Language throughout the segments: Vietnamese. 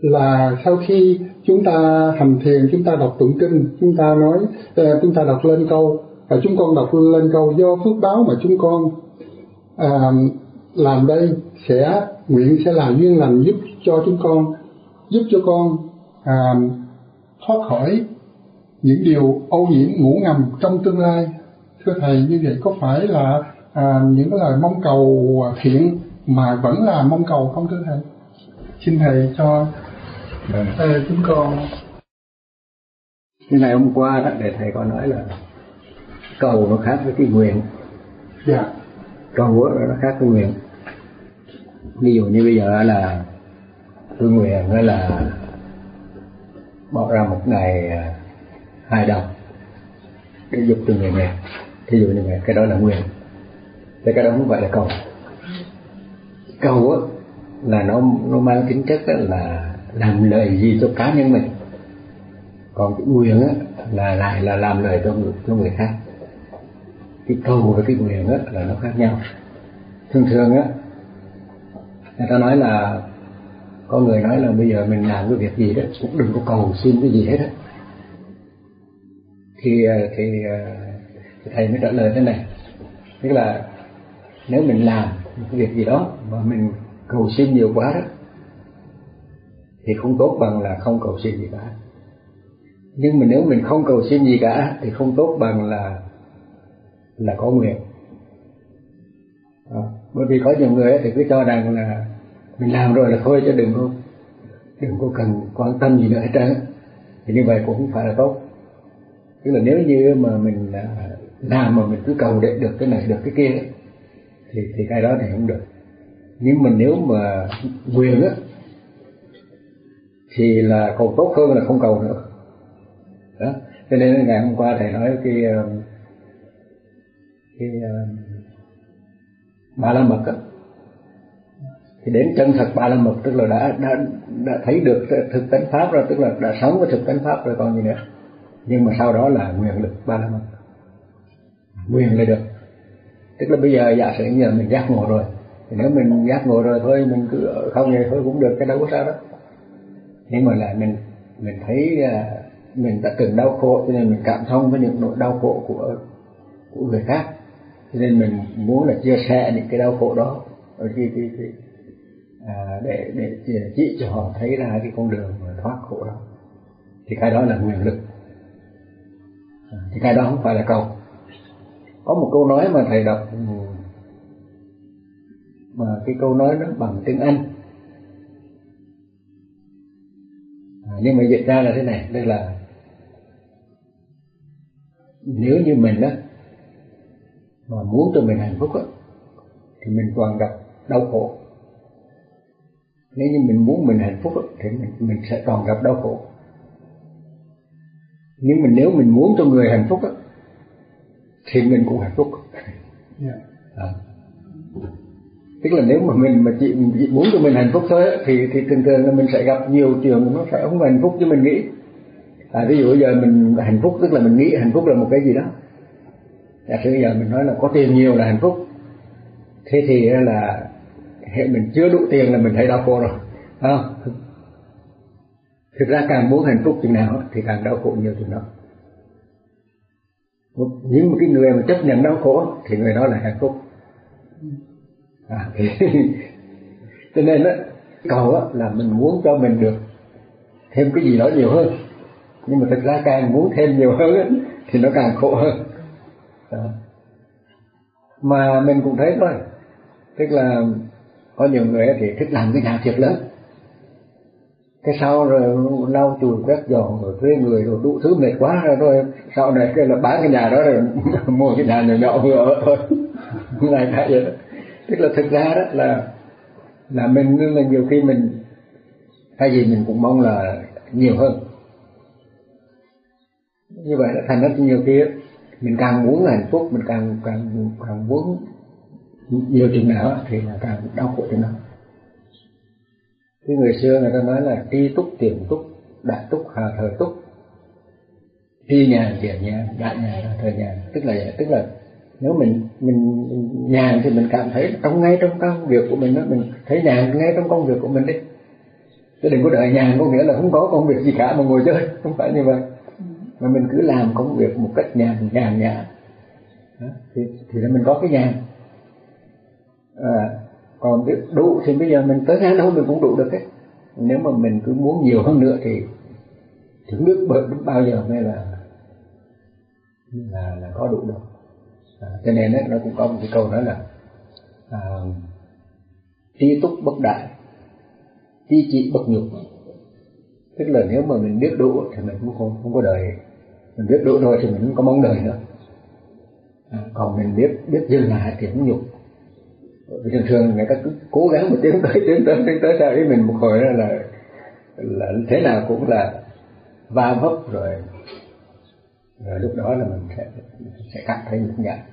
là sau khi chúng ta hành thiền chúng ta đọc tụng kinh chúng ta nói ờ, chúng ta đọc lên câu và chúng con đọc lên câu do phước báo mà chúng con à, làm đây sẽ nguyện sẽ là duyên lành giúp cho chúng con giúp cho con à, thoát khỏi những điều ô nhiễm ngủ ngầm trong tương lai. Thưa thầy như vậy có phải là à, những cái lời mong cầu thiện mà vẫn là mong cầu không thưa thầy? Xin thầy cho à, chúng con cái ngày hôm qua đó để thầy có nói là cầu nó khác với cái nguyện. Dạ. Cầu nó khác với nguyện. Ví dụ như bây giờ là tôi nguyện là bỏ ra một ngày à, hai đồng để giúp cho người nghèo. Thí dụ như vậy cái đó là nguyện. Thế cái đó không phải là cầu. Cầu á là nó nó mang tính chất là làm lợi gì cho cá nhân mình. Còn cái nguyện á là lại là làm lợi cho người, cho người khác. Cái cầu và cái nguyện á là nó khác nhau. Thường thường á người ta nói là có người nói là bây giờ mình làm cái việc gì đó cũng đừng có cầu xin cái gì hết á. Thì thì thầy mới trả lời thế này. Tức là nếu mình làm một cái việc gì đó mà mình cầu xin nhiều quá đó thì không tốt bằng là không cầu xin gì cả. Nhưng mà nếu mình không cầu xin gì cả thì không tốt bằng là là có nguyện. À, bởi vì có nhiều người thì cứ cho rằng là mình làm rồi là thôi chứ đừng có đừng có cần quan tâm gì nữa hết trơn. Thì như vậy cũng không phải là tốt. Tức là nếu như mà mình à, làm mà mình cứ cầu để được cái này được cái kia thì thì cái đó thì không được. Nhưng mà nếu mà nguyện á thì là còn tốt hơn là không cầu nữa. Đó. Cho nên ngày hôm qua thầy nói cái ờ, cái ờ, ba la mật đó. thì đến chân thật ba la mật, tức là đã đã đã thấy được thực tánh pháp rồi, tức là đã sống với thực tánh pháp rồi còn gì nữa. Nhưng mà sau đó là nguyện lực ba la mật. Nguyện là được. Tức là bây giờ giả sử như mình giác ngộ rồi, thì nếu mình giác ngộ rồi thôi, mình cứ không vậy thôi cũng được, cái đâu có sao đó thế mà là mình mình thấy à, mình đã từng đau khổ cho nên mình cảm thông với những nỗi đau khổ của của người khác. Cho nên mình muốn là chia sẻ những cái đau khổ đó ở khi khi, khi à, để để chỉ cho họ thấy ra cái con đường mà thoát khổ đó. Thì cái đó là nguyện lực. À, thì cái đó không phải là cầu. Có một câu nói mà thầy đọc ừ, mà cái câu nói nó bằng tiếng Anh. Nhưng mà dịch ra là thế này đây là nếu như mình đó mà muốn cho mình hạnh phúc đó, thì mình toàn gặp đau khổ. Nếu như mình muốn mình hạnh phúc đó, thì mình mình sẽ còn gặp đau khổ. Nhưng mà nếu mình muốn cho người hạnh phúc đó, thì mình cũng hạnh phúc. Dạ. À tức là nếu mà mình mà chị, chị muốn cho mình hạnh phúc thôi thì thì thường thường là mình sẽ gặp nhiều chuyện nó sẽ không hạnh phúc như mình nghĩ. À, ví dụ bây giờ mình hạnh phúc tức là mình nghĩ hạnh phúc là một cái gì đó. Giả sử bây giờ mình nói là có tiền nhiều là hạnh phúc. Thế thì là hệ mình chưa đủ tiền là mình thấy đau khổ rồi à, thực ra càng muốn hạnh phúc chừng nào thì càng đau khổ nhiều chừng đó. Những một cái người mà chấp nhận đau khổ thì người đó là hạnh phúc à, thì cho nên đó cầu á, là mình muốn cho mình được thêm cái gì đó nhiều hơn. Nhưng mà thực ra càng muốn thêm nhiều hơn ấy, thì nó càng khổ hơn. Đó. mà mình cũng thấy thôi tức là có nhiều người thì thích làm cái nhà thiệt lớn. Cái sau rồi lau chùi quét dọn rồi thuê người rồi đủ thứ mệt quá rồi, thôi, sau này cái là bán cái nhà đó rồi mua cái nhà nhỏ nhỏ vừa ở thôi. Này cái vậy đó tức là thực ra đó là là mình là nhiều khi mình hay gì mình cũng mong là nhiều hơn. Như vậy là thành rất nhiều khi mình càng muốn là hạnh phúc, mình càng càng càng muốn nhiều chừng nào thì là càng đau khổ chừng nào. Cái người xưa người ta nói là tri túc tiềm túc, đại túc hà thời túc tri nhà tiềm nhà, đại nhà hà thời nhà. Tức là tức là nếu mình mình nhàn thì mình cảm thấy trong ngay trong công việc của mình đó mình thấy nhàn ngay trong công việc của mình đi. Chứ đừng có đợi nhàn có nghĩa là không có công việc gì cả mà ngồi chơi không phải như vậy. Mà mình cứ làm công việc một cách nhàn nhàn nhã thì thì là mình có cái nhàn. À, còn biết đủ thì bây giờ mình tới ra đâu mình cũng đủ được đấy. Nếu mà mình cứ muốn nhiều hơn nữa thì thì biết bao giờ mới là là là có đủ đâu à, cho nên ấy, nó cũng có một cái câu nói là à, trí túc bất đại trí trị bất nhục. Tức là nếu mà mình biết đủ thì mình cũng không không có đời. Mình biết đủ rồi thì mình không có mong đời nữa. À, còn mình biết biết dừng lại thì cũng nhục. Vì thường thường người ta cứ cố gắng một tiếng tới tiến tới tiến tới sao ý mình một hồi là là, là thế nào cũng là va vấp rồi rồi lúc đó là mình sẽ sẽ cảm thấy nhục nhã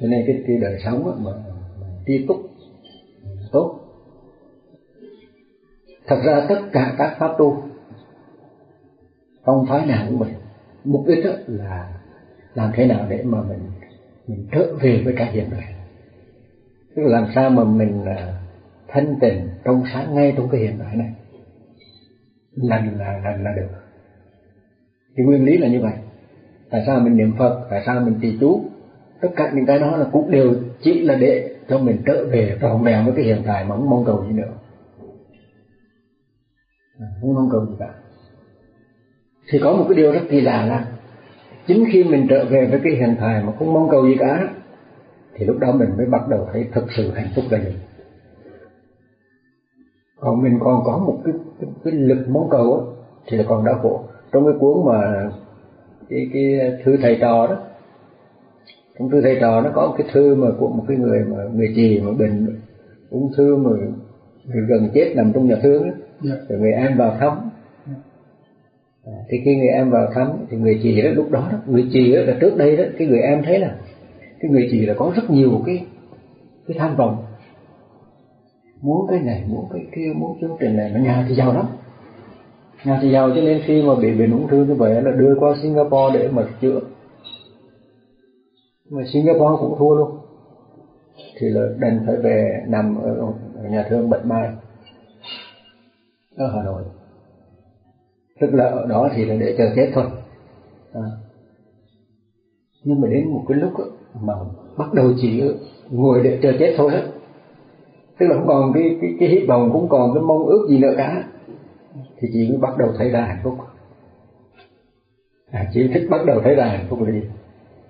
cho nên cái cái đời sống mà, mà tri túc tốt. Thật ra tất cả các pháp tu không phái nào cũng vậy. Mục đích là làm thế nào để mà mình mình trở về với cái hiện tại. Tức là làm sao mà mình à, thanh tịnh trong sáng ngay trong cái hiện tại này. Là là là, là được thì nguyên lý là như vậy. Tại sao mình niệm phật? Tại sao mình trì chú? Tất cả những cái đó là cũng đều chỉ là để cho mình trở về trọn vẹn với cái hiện tại mà không mong cầu gì nữa. À, không mong cầu gì cả. Thì có một cái điều rất kỳ lạ là chính khi mình trở về với cái hiện tại mà không mong cầu gì cả thì lúc đó mình mới bắt đầu thấy thực sự hạnh phúc là gì còn mình còn có một cái, cái, cái lực mong cầu thì là còn đau khổ trong cái cuốn mà cái cái thư thầy trò đó trong thư thầy trò nó có một cái thư mà của một cái người mà người trì mà bệnh ung thư mà người gần chết nằm trong nhà thương đó. Yeah. Dạ. rồi người em vào thăm à, thì khi người em vào thăm thì người trì đó lúc đó, đó người đó là trước đây đó cái người em thấy là cái người trì là có rất nhiều cái cái tham vọng muốn cái này muốn cái kia muốn chương trình này mà nhà thì giàu lắm nhà thì giàu cho nên khi mà bị bệnh ung thư như vậy là đưa qua Singapore để mà chữa. Mà Singapore cũng thua luôn. Thì là đành phải về nằm ở, ở nhà thương Bạch Mai ở Hà Nội. Tức là ở đó thì là để chờ chết thôi. À. nhưng mà đến một cái lúc đó, mà bắt đầu chỉ ngồi để chờ chết thôi hết tức là không còn cái cái, cái hy vọng cũng còn cái mong ước gì nữa cả thì chị mới bắt đầu thấy ra hạnh phúc. À, chị thích bắt đầu thấy ra hạnh phúc là gì?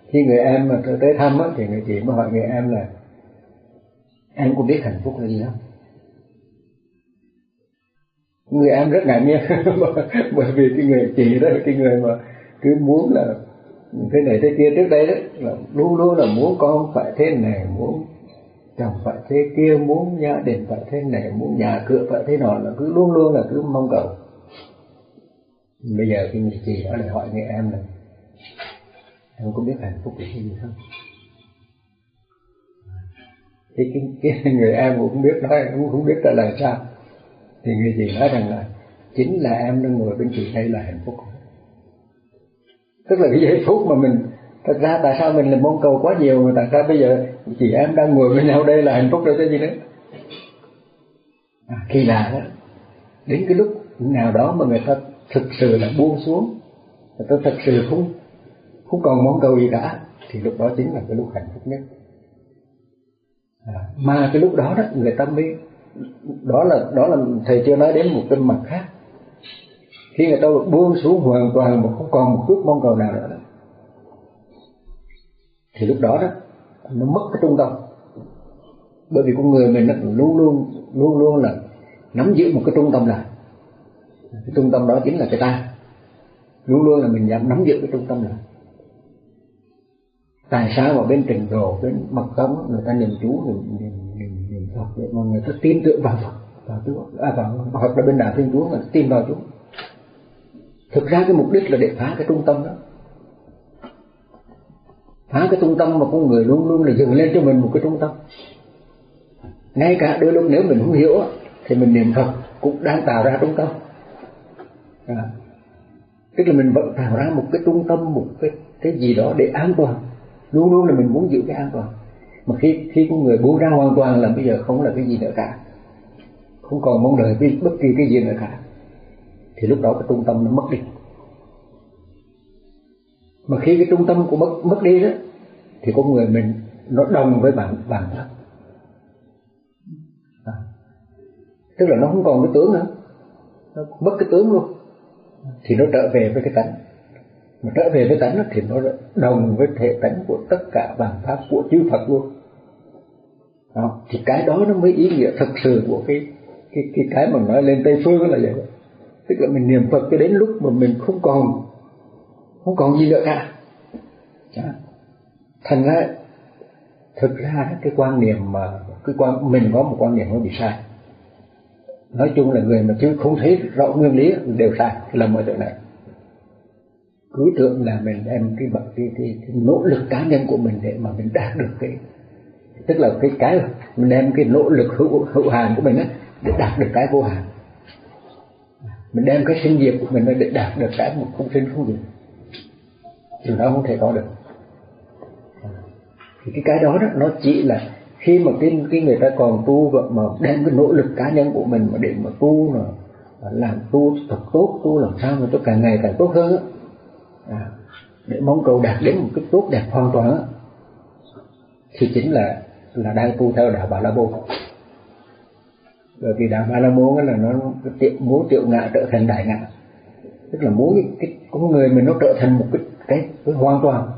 Khi người em mà tới thăm á, thì người chị mới hỏi người em là em có biết hạnh phúc là gì không? Người em rất ngạc nhiên bởi vì cái người chị đó cái người mà cứ muốn là thế này thế kia trước đây đó là luôn luôn là muốn con phải thế này muốn chồng phải thế kia muốn gia đình phải thế này muốn nhà cửa phải thế nọ là cứ luôn luôn là cứ mong cầu bây giờ cái người chị đó lại hỏi người em là em có biết hạnh phúc là cái gì không? Thì cái, cái người em cũng không biết nói cũng không biết trả lời sao. Thì người chị nói rằng là chính là em đang ngồi bên chị đây là hạnh phúc. Tức là cái giây phút mà mình thật ra tại sao mình làm mong cầu quá nhiều mà tại sao bây giờ chị em đang ngồi với nhau đây là hạnh phúc rồi cái gì nữa? À, kỳ lạ đó đến cái lúc nào đó mà người ta thực sự là buông xuống. Và tôi thật sự không không còn mong cầu gì cả. Thì lúc đó chính là cái lúc hạnh phúc nhất. À, mà cái lúc đó đó người ta mới đó là đó là thầy chưa nói đến một cái mặt khác. Khi người ta buông xuống hoàn toàn mà không còn một chút mong cầu nào nữa. Thì lúc đó đó nó mất cái trung tâm. Bởi vì con người mình nó luôn luôn luôn luôn là nắm giữ một cái trung tâm này cái trung tâm đó chính là cái ta. Luôn luôn là mình dám nắm giữ cái trung tâm này tại sao mà bên trình độ bên mật tông người ta niệm chú niệm niệm niệm, niệm phật vậy mà người ta tin tưởng vào phật vào chúa? À vào hoặc là bên đạo thiên chúa người ta tin vào chúa. Thực ra cái mục đích là để phá cái trung tâm đó. Phá cái trung tâm mà con người luôn luôn là dựng lên cho mình một cái trung tâm. Ngay cả đôi lúc nếu mình không hiểu thì mình niệm phật cũng đang tạo ra trung tâm à. tức là mình vẫn tạo ra một cái trung tâm, một cái cái gì đó để an toàn. Luôn luôn là mình muốn giữ cái an toàn. Mà khi khi con người buông ra hoàn toàn là bây giờ không là cái gì nữa cả. Không còn mong đợi với bất kỳ cái gì nữa cả. Thì lúc đó cái trung tâm nó mất đi. Mà khi cái trung tâm của mất mất đi đó, thì con người mình nó đồng với bản bản thân. À. tức là nó không còn cái tướng nữa. Nó mất cái tướng luôn thì nó trở về với cái tánh mà trở về với tánh thì nó đồng với thể tánh của tất cả bản pháp của chư Phật luôn đó. thì cái đó nó mới ý nghĩa thật sự của cái cái cái cái mà nói lên tây phương là vậy tức là mình niệm phật cho đến lúc mà mình không còn không còn gì nữa cả đó. thành ra, thực ra cái quan niệm mà, cái quan, mình có một quan niệm nó bị sai nói chung là người mà chưa không thấy rõ nguyên lý đều sai là mọi chuyện này. Cứ tưởng là mình đem cái bậc cái, cái, cái nỗ lực cá nhân của mình để mà mình đạt được cái tức là cái cái mình đem cái nỗ lực hữu hữu hạn của mình á để đạt được cái vô hạn mình đem cái sinh diệt của mình để đạt được cái một không sinh không diệt. Thì nó không thể có được. Thì cái cái đó đó nó chỉ là khi mà cái cái người ta còn tu và mà đem cái nỗ lực cá nhân của mình mà để mà tu mà à, làm tu thật tốt tu làm sao mà tôi càng ngày càng tốt hơn à, để mong cầu đạt đến một cái tốt đẹp hoàn toàn thì chính là là đang tu theo đạo Bà La Môn. Bởi vì đạo Ba La Môn là nó tiệu, muốn tiệu ngạ trở thành đại ngạ tức là muốn cái, cái con người mình nó trở thành một cái cái, cái hoàn toàn.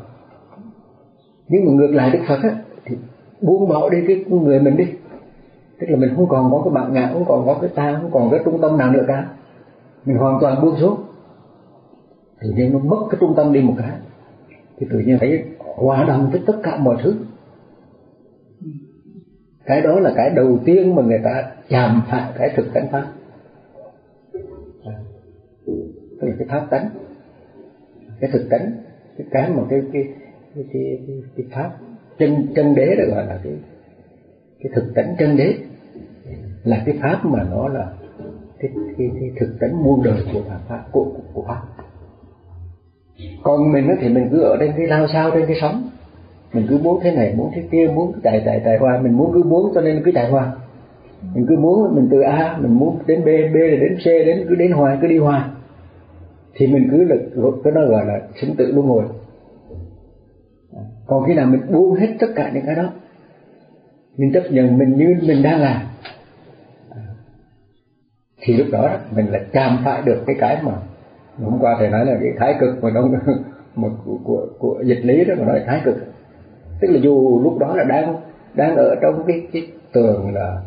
Nhưng mà ngược lại Đức Phật á buông bỏ đi cái người mình đi. Tức là mình không còn có cái bạn ngạ không còn có cái ta không còn cái trung tâm nào nữa cả. Mình hoàn toàn buông xuống. Tự nhiên nó mất cái trung tâm đi một cái. Thì tự nhiên thấy hòa đồng với tất cả mọi thứ. Cái đó là cái đầu tiên mà người ta chạm phải cái thực tánh pháp. Tức là cái pháp tánh. Cái thực tánh cái cái mà cái cái cái, cái, cái pháp chân chân đế được gọi là cái cái thực tánh chân đế. Là cái pháp mà nó là cái cái, cái thực tánh muôn đời của pháp của, của, của pháp. Còn mình thì mình cứ ở trên cái lao sao trên cái sóng. Mình cứ muốn thế này muốn thế kia muốn chạy chạy chạy qua mình muốn cứ muốn cho nên cứ chạy qua mình cứ muốn mình từ A mình muốn đến B B là đến C đến cứ đến hoài cứ đi hoài. Thì mình cứ là cái nó gọi là sinh tự luân hồi còn khi nào mình buông hết tất cả những cái đó mình chấp nhận mình như mình đang làm thì lúc đó mình là chạm phải được cái cái mà hôm qua thầy nói là cái thái cực mà nó một của, của, của dịch lý đó mà nói thái cực. Tức là dù lúc đó là đang đang ở trong cái cái tường là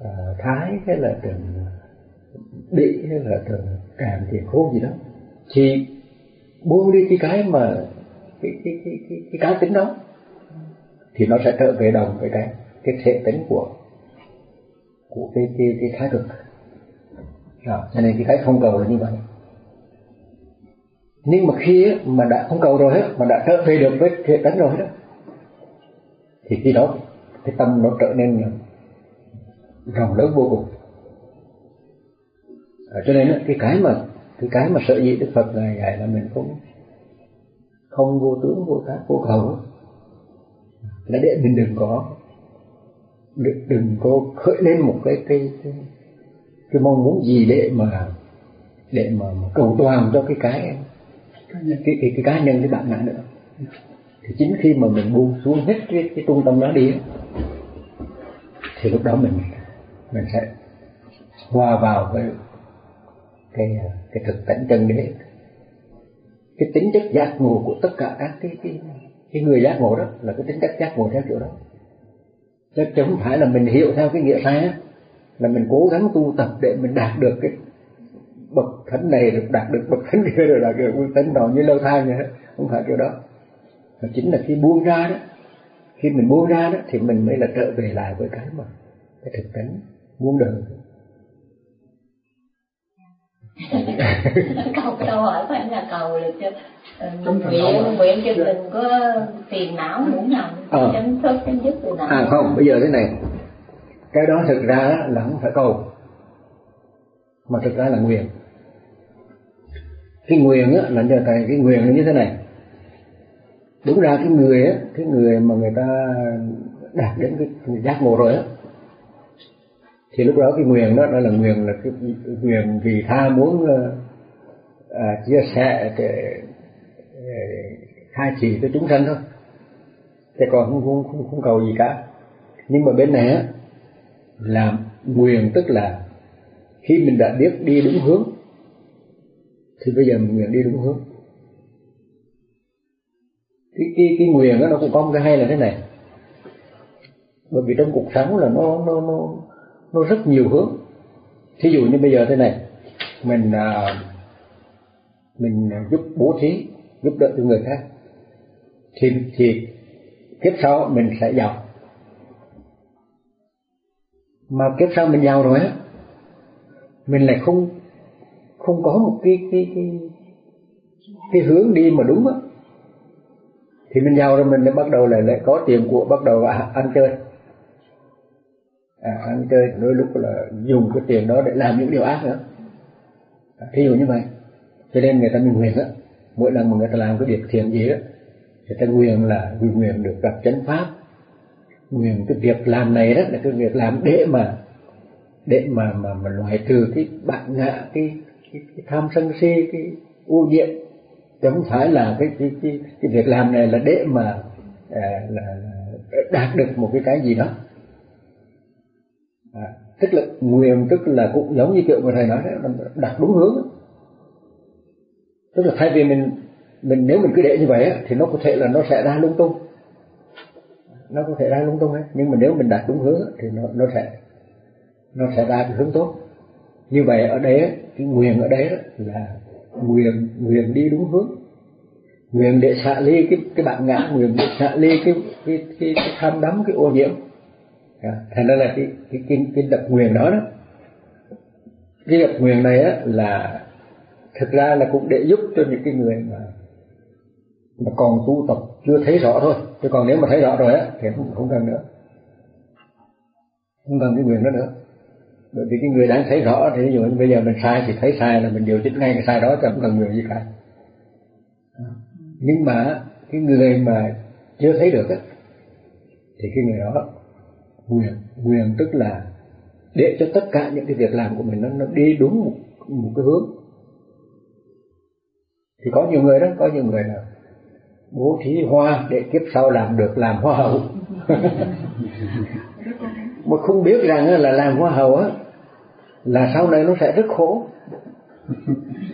uh, thái hay là tường bị hay là tường tràm thì khô gì đó thì buông đi cái cái mà cái cái cái cái, cái cá tính đó thì nó sẽ trở về đồng với cái cái thể tính của của cái cái cái thái cực. À, cho nên cái cái không cầu là như vậy. Nhưng mà khi mà đã không cầu rồi hết, mà đã trở về được với thể tính rồi đó thì khi đó cái tâm nó trở nên rộng lớn vô cùng. À, cho nên cái cái mà cái cái mà sợ dĩ đức phật này dạy là mình cũng không vô tướng vô tác vô cầu là để mình đừng có đừng, đừng có khởi lên một cái cái cái, cái mong muốn gì để mà để mà, mà cầu toàn cho cái cái cái cái, cái, cái cá nhân cái bạn ngã nữa. Thì chính khi mà mình buông xuống hết cái, cái trung tâm đó đi thì lúc đó mình mình sẽ hòa vào với cái cái thực tánh chân đế cái tính chất giác ngộ của tất cả các cái cái cái người giác ngộ đó là cái tính chất giác ngộ theo kiểu đó. Chứ không phải là mình hiểu theo cái nghĩa sai là mình cố gắng tu tập để mình đạt được cái bậc thánh này, được đạt được bậc thánh kia rồi đạt được bậc thánh nọ như lâu thang vậy không phải kiểu đó. Mà chính là khi buông ra đó, khi mình buông ra đó thì mình mới là trở về lại với cái mà cái thực tánh muôn đời. câu câu hỏi phải là cầu được cho nguyện nguyện cho đừng có phiền não muốn nào ờ. chấm thoát chấm dứt từ nào à không bây giờ thế này. Cái đó thực ra là không phải cầu mà thực ra là nguyện. Cái nguyện á là như thầy cái nguyện như thế này. Đúng ra cái người á cái người mà người ta đạt đến cái giác ngộ rồi á thì lúc đó cái nguyền đó nó là nguyền là cái nguyền vì tha muốn uh, à, chia sẻ để, để khai chỉ cho chúng sanh thôi. Thế còn không, không, không, không cầu gì cả. Nhưng mà bên này á là nguyền tức là khi mình đã biết đi đúng hướng thì bây giờ mình nguyện đi đúng hướng. Cái cái cái nguyện đó nó cũng có một cái hay là thế này. Bởi vì trong cuộc sống là nó nó nó nó rất nhiều hướng. Thí dụ như bây giờ thế này mình à, mình giúp bố thí giúp đỡ cho người khác thì thì kiếp sau mình sẽ giàu. Mà kiếp sau mình giàu rồi á mình lại không không có một cái cái cái cái hướng đi mà đúng á. Thì mình giàu rồi mình lại bắt đầu lại lại có tiền của bắt đầu ăn chơi à, ăn chơi đôi lúc là dùng cái tiền đó để làm những điều ác nữa. À, thí dụ như vậy. Cho nên người ta mình nguyện á mỗi lần mà người ta làm cái việc thiện gì đó người ta nguyện là nguyện được gặp chánh pháp. Nguyện cái việc làm này đó là cái việc làm để mà để mà mà mà loại trừ cái bạn ngạ cái cái, cái tham sân si cái ô nhiễm. Chứ không phải là cái cái cái, cái việc làm này là để mà à, là đạt được một cái cái gì đó à, tức là nguyện tức là cũng giống như kiểu mà thầy nói đấy, đặt đúng hướng tức là thay vì mình mình nếu mình cứ để như vậy á, thì nó có thể là nó sẽ ra lung tung. Nó có thể ra lung tung ấy nhưng mà nếu mình đặt đúng hướng thì nó nó sẽ nó sẽ ra cái hướng tốt. Như vậy ở đấy cái nguyện ở đấy là nguyện nguyện đi đúng hướng. Nguyện để xả ly cái cái bản ngã nguyện để xả ly cái cái cái, cái tham đắm cái ô nhiễm à, thành ra là cái cái cái, cái độc nguyện đó đó cái độc nguyện này á là thực ra là cũng để giúp cho những cái người mà mà còn tu tập chưa thấy rõ thôi. Chứ còn nếu mà thấy rõ rồi á thì không, không cần nữa. Không cần cái quyền đó nữa. Bởi vì cái người đang thấy rõ thì ví dụ như bây giờ mình sai thì thấy sai là mình điều chỉnh ngay cái sai đó chứ không cần người gì cả. Nhưng mà cái người mà chưa thấy được á thì cái người đó quyền quyền tức là để cho tất cả những cái việc làm của mình nó, nó đi đúng một, một cái hướng. Thì có nhiều người đó có nhiều người là bố thí hoa để kiếp sau làm được làm hoa hậu. Mà không biết rằng là làm hoa hậu á là sau này nó sẽ rất khổ.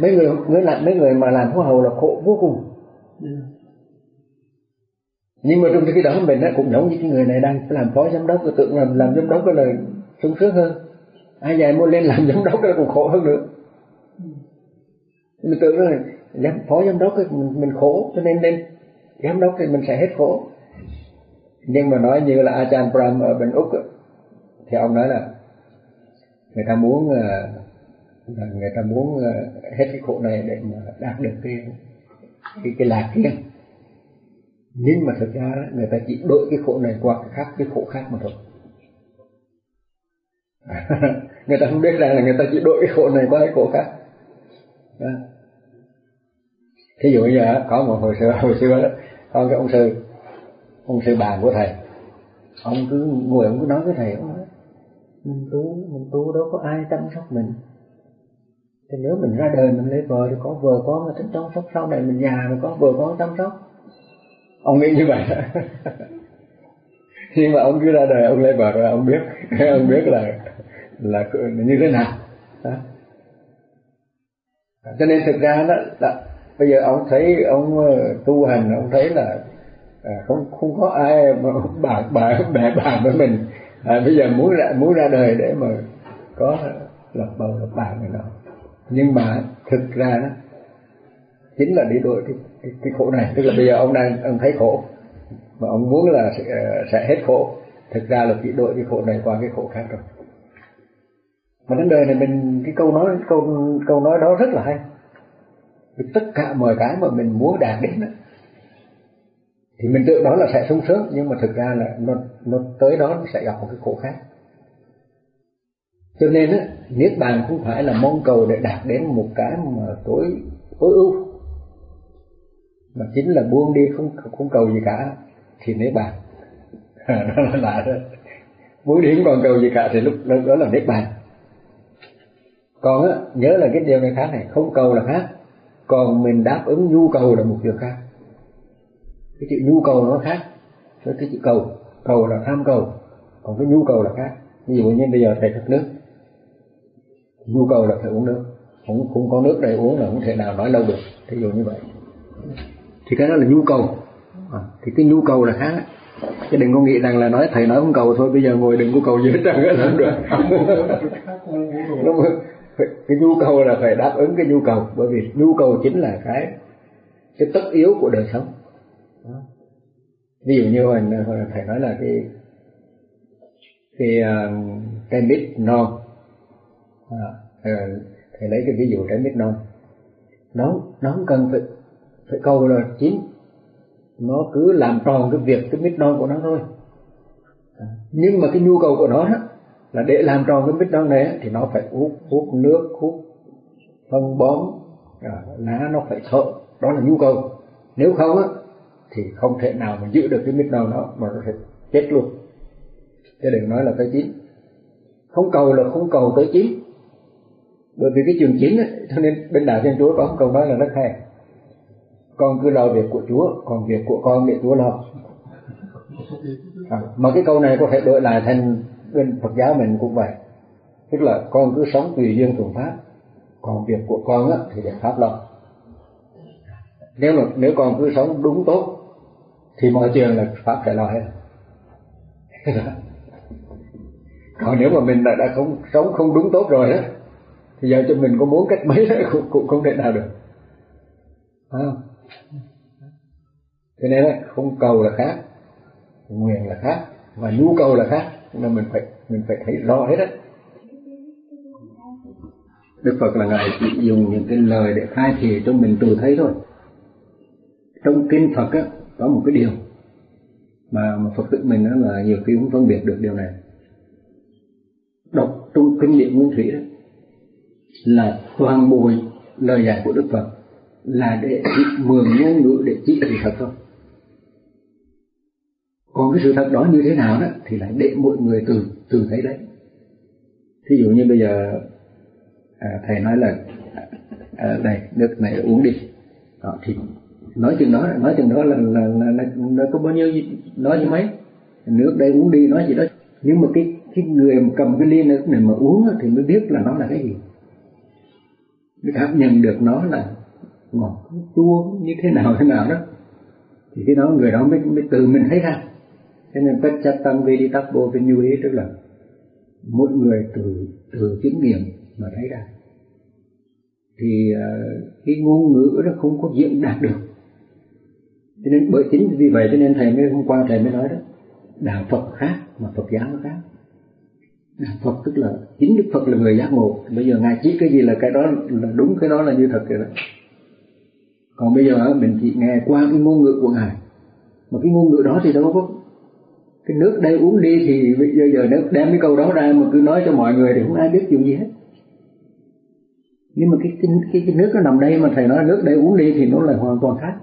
Mấy người mới làm mấy người mà làm hoa hậu là khổ vô cùng. Dạ nhưng mà trong cái đó mình nó cũng giống như cái người này đang làm phó giám đốc tôi tưởng làm làm giám đốc cái lời sung sướng hơn. Ai dài muốn lên làm giám đốc cái còn khổ hơn nữa. Mình tưởng rồi giám phó giám đốc mình, mình khổ cho nên nên giám đốc thì mình sẽ hết khổ. Nhưng mà nói như là Ajahn Brahm ở bên Úc thì ông nói là người ta muốn ờ, người ta muốn ờ, hết cái khổ này để mà đạt được cái cái, cái lạc kia nhưng mà thực ra người ta chỉ đổi cái khổ này qua cái khác, cái khổ khác mà thôi. Người ta không biết rằng là người ta chỉ đổi cái khổ này qua cái khổ khác. Đó. thí dụ như giờ có một hồi xưa hồi xưa đó, có cái ông sư ông sư bà của thầy. Ông cứ ngồi, ông cứ nói với thầy, ông nói mình tu mình tu đâu có ai chăm sóc mình. Thì nếu mình ra đời mình lấy vợ thì có vợ con mà tính chăm sóc sau này mình già mà có vợ con chăm sóc ông nghĩ như vậy. Nhưng mà ông cứ ra đời ông lấy vợ rồi ông biết. Ông biết là là như thế nào. Đó. cho nên thực ra đó là bây giờ ông thấy ông ờ, tu hành ông thấy là à, không không có ai mà bạn bạn bè bạn với mình. À, bây giờ muốn ra muốn ra đời để mà có lập bầu lập bạn này đó nhưng mà thực ra đó chính là đi đuổi cái, cái, cái khổ này. Tức là bây giờ ông đang ông thấy khổ mà ông muốn là sẽ, sẽ hết khổ. Thực ra là chỉ đổi cái khổ này qua cái khổ khác rồi mà đến đời này mình cái câu nói câu câu nói đó rất là hay. Vì tất cả mọi cái mà mình muốn đạt đến đó, thì mình tưởng đó là sẽ sung sướng nhưng mà thực ra là nó nó tới đó nó sẽ gặp một cái khổ khác. Cho nên á niết bàn không phải là mong cầu để đạt đến một cái mà tối tối ưu mà chính là buông đi, không không cầu gì cả, thì niết bàn. Đó là lạ đó buông đi, không còn cầu gì cả, thì lúc đó là niết bàn. Còn á, nhớ là cái điều này khác này, không cầu là khác. Còn mình đáp ứng nhu cầu là một điều khác. Cái chữ nhu cầu nó khác với cái chữ cầu. Cầu là tham cầu, còn cái nhu cầu là khác. Ví dụ như bây giờ thầy thật nước. Nhu cầu là phải uống nước. Không không có nước để uống là không thể nào nói lâu được. Thí dụ như vậy thì cái đó là nhu cầu. À, thì cái nhu cầu là khác. Chứ đừng có nghĩ rằng là nói thầy nói không cầu thôi bây giờ ngồi đừng có cầu gì hết trơn á không? Được cái nhu cầu là phải đáp ứng cái nhu cầu bởi vì nhu cầu chính là cái cái tất yếu của đời sống. Ví dụ như hồi, hồi thầy nói là cái cái uh, cái mít non. À, thầy lấy cái ví dụ trái mít non. Nó nó không cần phải phải cầu là chín nó cứ làm tròn cái việc cái mít non của nó thôi. À, nhưng mà cái nhu cầu của nó đó, là để làm tròn cái mít non này thì nó phải hút hút nước hút phân bón à, lá nó phải thợ. Đó là nhu cầu. Nếu không á thì không thể nào mà giữ được cái mít non đó mà nó sẽ chết luôn. Chứ đừng nói là tới chín. Không cầu là không cầu tới chín. Bởi vì cái trường chín ấy, cho nên bên đạo thiên chúa có cầu nói là rất hay con cứ lo việc của chúa còn việc của con để chúa lo. À, mà cái câu này có thể đổi lại thành bên phật giáo mình cũng vậy. Tức là con cứ sống tùy duyên thuận pháp còn việc của con á thì để pháp lo. Nếu mà nếu con cứ sống đúng tốt thì mọi chuyện là pháp sẽ lo hết. Còn nếu mà mình đã, đã không sống không đúng tốt rồi á thì giờ cho mình có muốn cách mấy cũng, cũng không thể nào được. Phải không? Cho nên là không cầu là khác, nguyện là khác, và nhu cầu là khác. Nên mình phải mình phải thấy rõ hết á. Đức Phật là ngài chỉ dùng những cái lời để khai thị cho mình tự thấy thôi. Trong kinh Phật á, có một cái điều mà mà Phật tử mình á, là nhiều khi cũng phân biệt được điều này. Đọc trong kinh điển nguyên thủy đó là toàn bộ lời dạy của Đức Phật là để mượn ngôn ngữ để chỉ thị thật thôi còn cái sự thật đó như thế nào đó thì lại để mọi người từ từ thấy đấy. Thí dụ như bây giờ à, thầy nói là à, đây nước này uống đi. Đó, thì nói chừng đó nói chừng đó là là, là, là, là có bao nhiêu nói như mấy? Nước đây uống đi nói gì đó. Nhưng mà cái cái người mà cầm cái ly nước này mà uống thì mới biết là nó là cái gì. Mới cảm nhận được nó là ngọt chua như thế nào thế nào đó. Thì cái đó người đó mới, mới từ mình thấy ra thế nên tất chất tăng vi đi tắc vô bên như ý tức là mỗi người từ từ kinh nghiệm mà thấy ra. Thì ờ, cái ngôn ngữ nó không có diễn đạt được. Cho nên bởi chính vì vậy cho nên thầy mới, hôm qua thầy mới nói đó, đạo Phật khác mà Phật giáo nó khác. Đạo Phật tức là chính Đức Phật là người giác ngộ. Bây giờ ngài chỉ cái gì là cái đó là đúng, cái đó là như thật rồi đó. Còn bây giờ mình chỉ nghe qua cái ngôn ngữ của ngài. Mà cái ngôn ngữ đó thì đâu có cái nước đây uống đi thì bây giờ, giờ nếu đem cái câu đó ra mà cứ nói cho mọi người thì không ai biết chuyện gì hết. Nhưng mà cái, cái cái cái nước nó nằm đây mà thầy nói nước đây uống đi thì nó là hoàn toàn khác.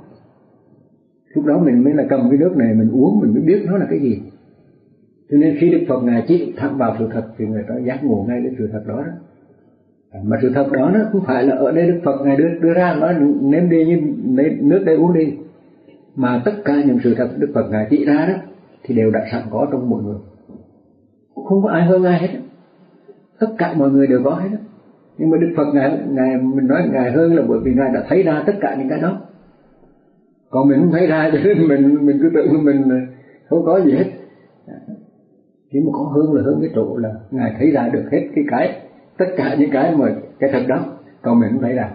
Lúc đó mình mới là cầm cái nước này mình uống mình mới biết nó là cái gì. Cho nên khi đức phật ngài chỉ thẳng vào sự thật thì người ta giác ngộ ngay cái sự thật đó đó. Mà sự thật đó nó không phải là ở đây đức phật ngài đưa đưa ra nói nếm đi như nước đây uống đi. Mà tất cả những sự thật đức phật ngài chỉ ra đó thì đều đã sẵn có trong mọi người. Không có ai hơn ai hết tất cả mọi người đều có hết nhưng mà đức phật ngài ngài, mình nói ngài hơn là bởi vì ngài đã thấy ra tất cả những cái đó. Còn mình không thấy ra cho nên mình mình cứ tưởng mình không có gì hết. Chỉ mà có hơn là hơn cái chỗ là ngài thấy ra được hết cái cái, tất cả những cái mà cái thật đó. Còn mình không thấy ra.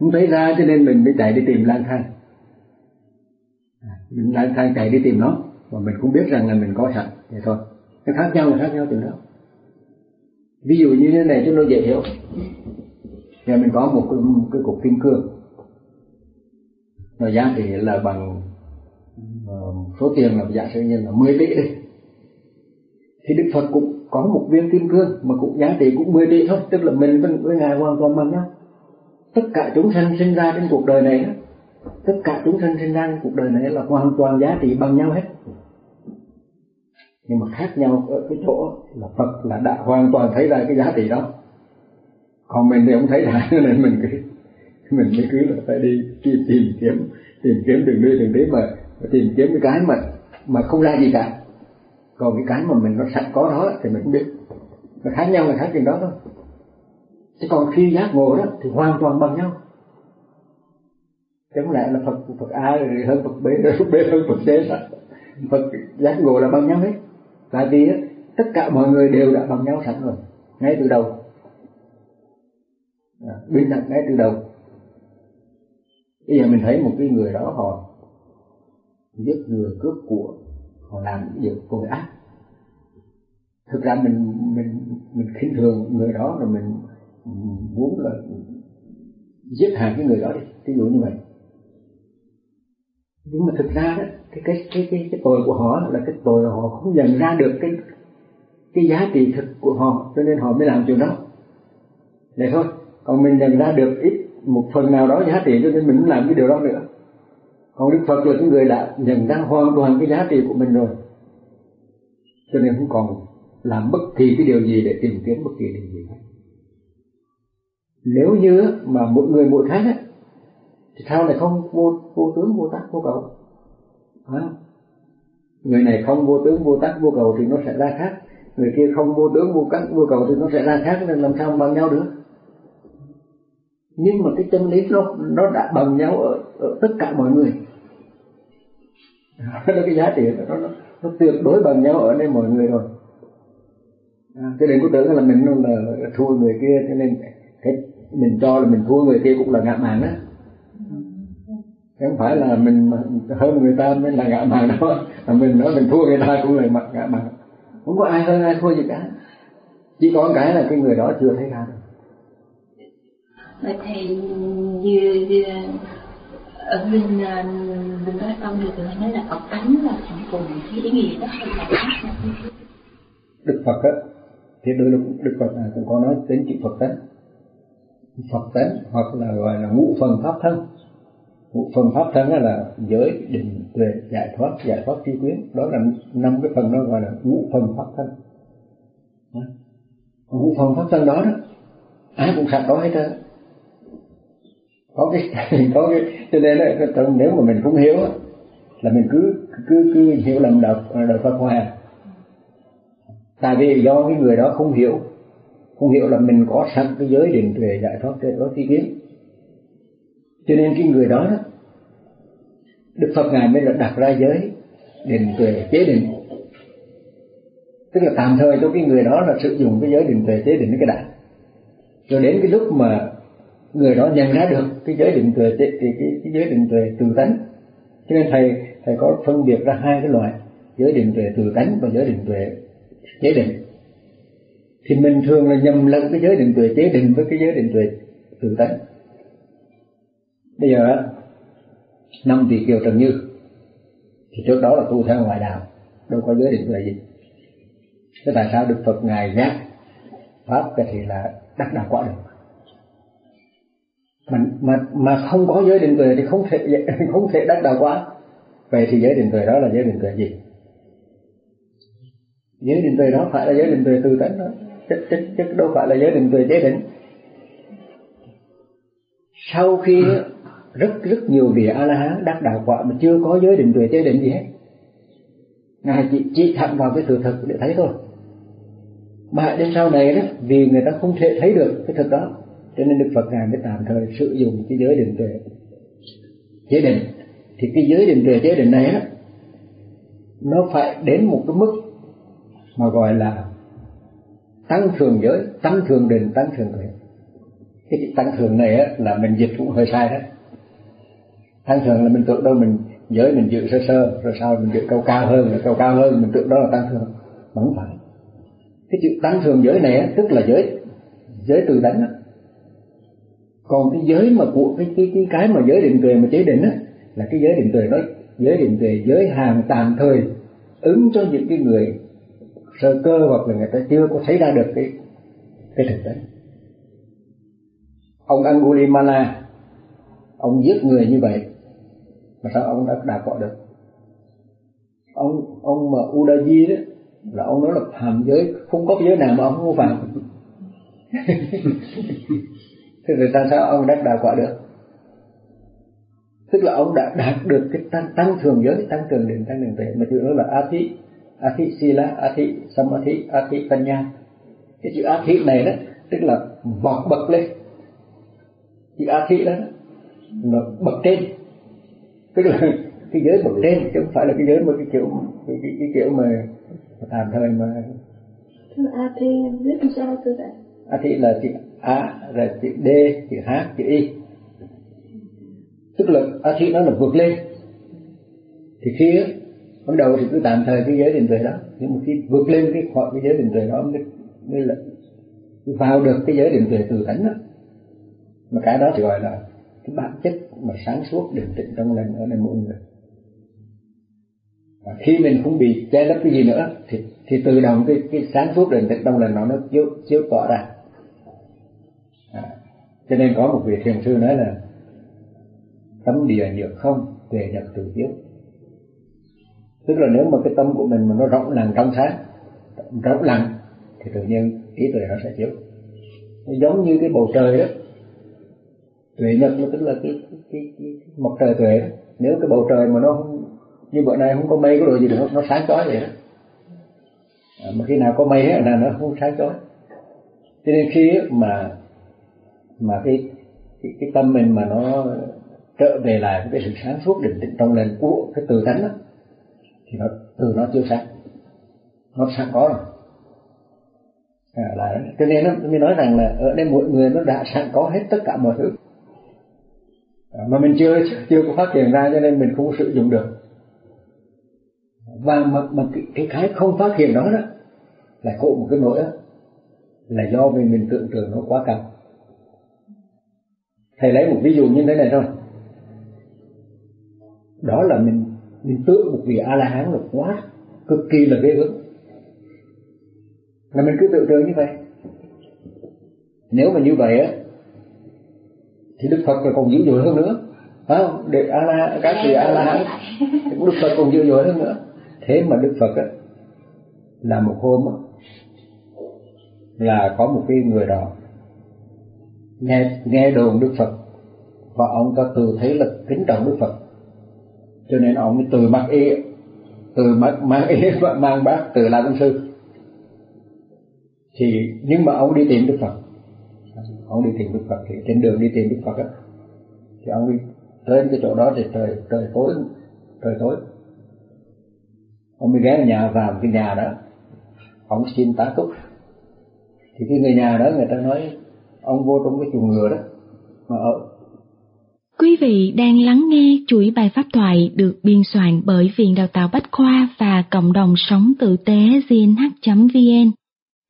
Không thấy ra cho nên mình mới chạy đi tìm lang thang. À, mình lang thang chạy đi tìm nó mà mình cũng biết rằng là mình có sẵn vậy thôi. Cái khác nhau là khác nhau từ đó. Ví dụ như thế này cho nó dễ hiểu. Giờ mình có một cái, một cái cục kim cương. Nó giá trị là bằng uh, số tiền là giả sử như là 10 tỷ đi. Thì Đức Phật cũng có một viên kim cương mà cũng giá trị cũng 10 tỷ thôi. Tức là mình với ngài hoàn toàn bằng nhau. Tất cả chúng sanh sinh ra trên cuộc đời này tất cả chúng sanh sinh ra trên cuộc đời này là hoàn toàn giá trị bằng nhau hết nhưng mà khác nhau ở cái chỗ là Phật là đã hoàn toàn thấy ra cái giá trị đó. Còn mình thì không thấy ra nên mình cứ mình mới cứ là phải đi tìm, tìm kiếm tìm kiếm đường đi đường đến mà, tìm kiếm cái cái mà mà không ra gì cả. Còn cái cái mà mình nó sẵn có đó thì mình cũng biết. Nó khác nhau là khác chừng đó thôi. Chứ còn khi giác ngộ đó thì hoàn toàn bằng nhau. Chẳng lẽ là Phật Phật A hơn Phật B Phật B hơn Phật C Phật giác ngộ là bằng nhau hết tại vì tất cả mọi người đều đã bằng nhau sẵn rồi ngay từ đầu. À, bình đẳng ngay từ đầu. Bây giờ mình thấy một cái người đó họ giết người cướp của họ làm những việc tội ác. Thực ra mình mình mình khinh thường người đó rồi mình muốn là giết hại cái người đó đi ví dụ như vậy. Nhưng mà thực ra đó cái cái cái cái, cái tội của họ là cái tội là họ không nhận ra được cái cái giá trị thực của họ cho nên họ mới làm chuyện đó. Vậy thôi còn mình nhận ra được ít một phần nào đó giá trị cho nên mình cũng làm cái điều đó nữa. Còn đức phật là cái người đã nhận ra hoàn toàn cái giá trị của mình rồi. Cho nên không còn làm bất kỳ cái điều gì để tìm kiếm bất kỳ điều gì hết. Nếu như mà mỗi người mỗi khác ấy, thì sao lại không vô vô tướng vô tác vô cầu à, người này không vô tướng vô tánh vô cầu thì nó sẽ ra khác. Người kia không vô tướng vô tánh vô cầu thì nó sẽ ra khác nên làm sao bằng nhau được? Nhưng mà cái chân lý nó nó đã bằng nhau ở, ở tất cả mọi người. Đó cái giá trị nó, nó, nó tuyệt đối bằng nhau ở đây mọi người rồi. À, cho nên tưởng là mình là thua người kia cho nên cái mình cho là mình thua người kia cũng là ngạ mạn đó không phải là mình hơn người ta mới là ngạ mạn đâu. Mà mình nói mình thua người ta cũng là mặt ngạ mạn không có ai hơn ai thua gì cả. Chỉ có cái là cái người đó chưa thấy ra được. Vậy thì như, như ở bên bên đó tông thì tôi nói là Phật tánh là thành cùng cái ý nghĩa đó hay là khác Đức Phật á thì đôi lúc Đức Phật này cũng có nói đến chữ Phật tánh. Phật tánh hoặc là gọi là ngũ phần pháp thân một phần pháp thân là giới định tuệ giải thoát giải thoát tri quyến đó là năm cái phần đó gọi là ngũ phần pháp thân. Ngũ phần pháp thân đó đó, ai cũng sạch đó hết trơn. Có cái có cái, cho nên là nếu mà mình không hiểu là mình cứ cứ cứ hiểu lầm đạo đạo Phật hòa tại vì do cái người đó không hiểu không hiểu là mình có sẵn cái giới định tuệ giải thoát cái đó tri kiến cho nên cái người đó, đó Đức Phật ngài mới là đặt ra giới định tuệ chế định. Tức là tạm thời cho cái người đó là sử dụng cái giới định tuệ chế định cái đã rồi đến cái lúc mà người đó nhận ra được cái giới định tuệ thì cái, cái giới định tuệ từ tánh. Cho nên thầy thầy có phân biệt ra hai cái loại giới định tuệ từ tánh và giới định tuệ chế định. Thì mình thường là nhầm lẫn cái giới định tuệ chế định với cái giới định tuệ từ tánh bây giờ đó năm vị kiều trần như thì trước đó là tu theo ngoại đạo đâu có giới định tuệ gì. Thế tại sao đức phật ngài nhắc pháp thì là đắc đạo quả được. Mà mà mà không có giới định tuệ thì không thể không thể đắc đạo quả. Vậy thì giới định tuệ đó là giới định tuệ gì? Giới định tuệ đó phải là giới định tuệ từ tánh đó chứ, chứ, chứ đâu phải là giới định tuệ chế định. Sau khi ừ rất rất nhiều vị a la hán đắc đạo quả mà chưa có giới định tuệ chế định gì hết. Ngài chỉ chỉ thẳng vào cái sự thật để thấy thôi. Mà đến sau này đó, vì người ta không thể thấy được cái thực đó, cho nên đức phật ngài mới tạm thời sử dụng cái giới định tuệ. Chế định, thì cái giới định tuệ chế định này đó, nó phải đến một cái mức mà gọi là tăng thường giới, tăng thường định, tăng thường tuệ. Cái tăng thường này á, là mình dịch cũng hơi sai đó tăng thường là mình tưởng đâu mình giới mình dự sơ sơ, rồi sau mình dự câu cao hơn, rồi câu cao hơn, mình tưởng đó là tăng thường mà không phải. Cái chữ tăng thường giới này tức là giới giới từ đánh còn cái giới mà của cái cái cái cái mà giới định tuệ mà chế định á, là cái giới định tuệ đó, giới định tuệ, giới hàng tạm thời, ứng cho những cái người sơ cơ hoặc là người ta chưa có thấy ra được cái cái thực tế. Ông Angulimala, ông giết người như vậy mà sao ông đã đạt quả được? Ông ông mà Udayi đó, là ông nói là phạm giới, không có giới nào mà ông không phạm thế rồi tại sao ông đắc đạo quả được? Tức là ông đã đạt được cái tăng tăng thường giới, tăng cường định, tăng cường tuệ. Mà chữ đó là a thị a thị sila a thị sam a thị panya cái chữ a thị này đó, tức là vọt bậc lên. Chữ a thị đó là bậc trên tức là cái giới bậc trên chứ không phải là cái giới mà cái kiểu cái, cái, cái kiểu mà tạm thời mà thưa a thị viết làm sao thưa vậy a thị là chữ a rồi chữ d chữ h chữ y tức là a thị nó là vượt lên. Thì khi á ban đầu thì cứ tạm thời cái giới định tuệ đó. Nhưng mà khi vượt lên cái khỏi cái giới định tuệ đó mới, mới là vào được cái giới định tuệ từ tánh đó. Mà cái đó thì gọi là cái bản chất mà sáng suốt định tĩnh trong lành ở nơi mỗi người. Và khi mình không bị che lấp cái gì nữa thì thì tự động cái cái sáng suốt định tĩnh trong lành nó nó chiếu chiếu tỏ ra. À, cho nên có một vị thiền sư nói là tâm địa nhược không về nhật tự chiếu tức là nếu mà cái tâm của mình mà nó rộng lặng trong sáng rộng lặng thì tự nhiên ý tuệ nó sẽ chiếu. Giống như cái bầu trời đó tuệ nhật nó tức là cái cái, cái, cái mặt trời tuệ đó. nếu cái bầu trời mà nó không như bữa nay không có mây có đồ gì nữa nó sáng chói vậy đó. À, mà khi nào có mây là nó không sáng chói. Cho nên khi mà mà cái cái, cái tâm mình mà nó trở về lại cái sự sáng suốt định tĩnh trong lành của cái từ tánh đó thì nó từ nó chiếu sáng. Nó sáng có rồi. À, là cho nên nó mới nói rằng là ở đây mỗi người nó đã sẵn có hết tất cả mọi thứ. À, mà mình chưa chưa có phát hiện ra cho nên mình không sử dụng được. Và mà, mà cái, cái cái không phát hiện đó đó là khổ một cái nỗi đó là do vì mình tưởng tượng nó quá cao. Thầy lấy một ví dụ như thế này thôi. Đó là mình mình tưởng một vị a la hán là quá cực kỳ là ghê gớm. Là mình cứ tự tưởng như vậy. Nếu mà như vậy á thì đức phật còn dữ dội hơn nữa. Phải không? Để a la các vị a la hán đức phật còn dữ dội hơn nữa. Thế mà đức phật á là một hôm á là có một cái người đó nghe nghe đồn đức phật và ông ta tự thấy là kính trọng đức phật. Cho nên ông từ mặc y từ mặc mang y và mang bát từ la văn sư. Thì nhưng mà ông đi tìm đức phật ông đi tìm đức phật thì trên đường đi tìm đức phật á, thì ông đi tới cái chỗ đó thì trời trời tối trời tối. Ông mới ghé nhà vào cái nhà đó. Ông xin tá túc. Thì cái người nhà đó người ta nói, ông vô trong cái chuồng ngựa đó, mà ở. Quý vị đang lắng nghe chuỗi bài pháp thoại được biên soạn bởi Viện Đào tạo Bách Khoa và Cộng đồng Sống Tử tế gnh.vn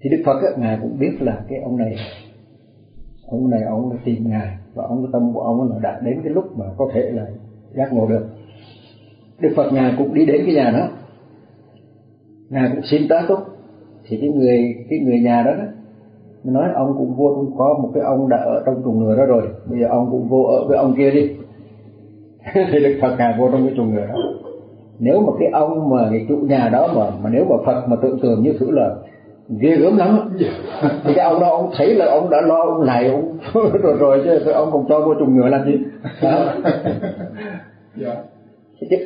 thì đức phật ấy, ngài cũng biết là cái ông này ông này ông tìm ngài và ông cái tâm của ông là đã đến cái lúc mà có thể là giác ngộ được. Đức phật ngài cũng đi đến cái nhà đó. Ngài cũng xin tá túc. Thì cái người cái người nhà đó, đó nói ông cũng vô cũng có một cái ông đã ở trong chuồng ngựa đó rồi. Bây giờ ông cũng vô ở với ông kia đi. Thì đức phật ngài vô trong cái chuồng ngựa đó. Nếu mà cái ông mà cái chủ nhà đó mà mà nếu mà Phật mà tưởng tượng như thử là ghê gớm lắm. Thì cái ông đó ông thấy là ông đã lo ông này ông rồi rồi chứ ông còn cho vô trùng ngựa làm gì. Đó dạ.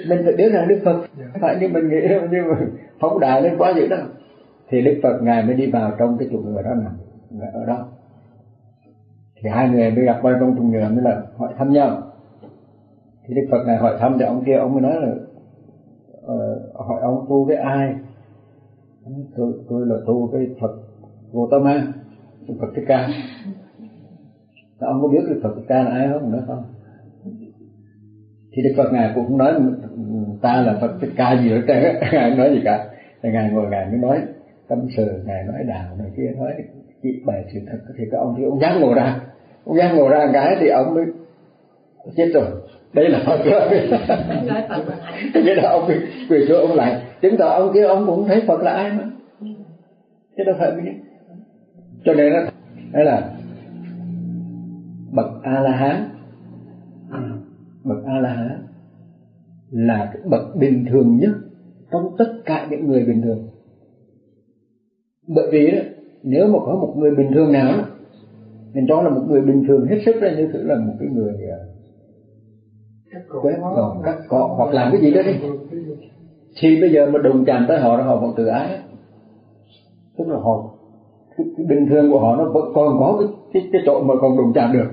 mình phải biết rằng Đức Phật dạ. phải như mình nghĩ như mà phóng đại lên quá vậy đó thì Đức Phật ngài mới đi vào trong cái trùng ngựa đó nằm ở đó. Thì hai người mới gặp nhau trong trùng ngựa mới là hỏi thăm nhau. Thì Đức Phật ngài hỏi thăm thì ông kia ông mới nói là uh, hỏi ông tu với ai tôi tôi là tu cái Phật Gautama Phật Thích Ca. Ông có biết được Phật Thích Ca là ai không nữa không. Thì Đức Phật ngài cũng không nói ta là Phật Thích Ca gì nữa trên ngài nói gì cả. Thì ngài ngồi, ngài mới nói, tâm sự, ngài nói đạo này kia, nói chỉ bày sự thật. Thì các ông thì ông dám ngồi ra, ông dám ngồi ra cái thì ông mới chết rồi đây là Phật rồi. Cái đó ông quỳ xuống ông lại. Chứng tỏ ông kia ông cũng thấy Phật là ai mà. Chứ đâu phải biết. Cho nên đó đấy là bậc a la hán bậc a la hán là cái bậc bình thường nhất trong tất cả những người bình thường. Bởi vì đó, nếu mà có một người bình thường nào đó, mình cho là một người bình thường hết sức là như thế là một cái người à, quét dọn cắt cọ hoặc làm cái gì đó đi. thì bây giờ mà đụng chạm tới họ họ vẫn tự ái. Tức là họ cái, bình thường của họ nó vẫn còn có cái cái, cái chỗ mà còn đụng chạm được.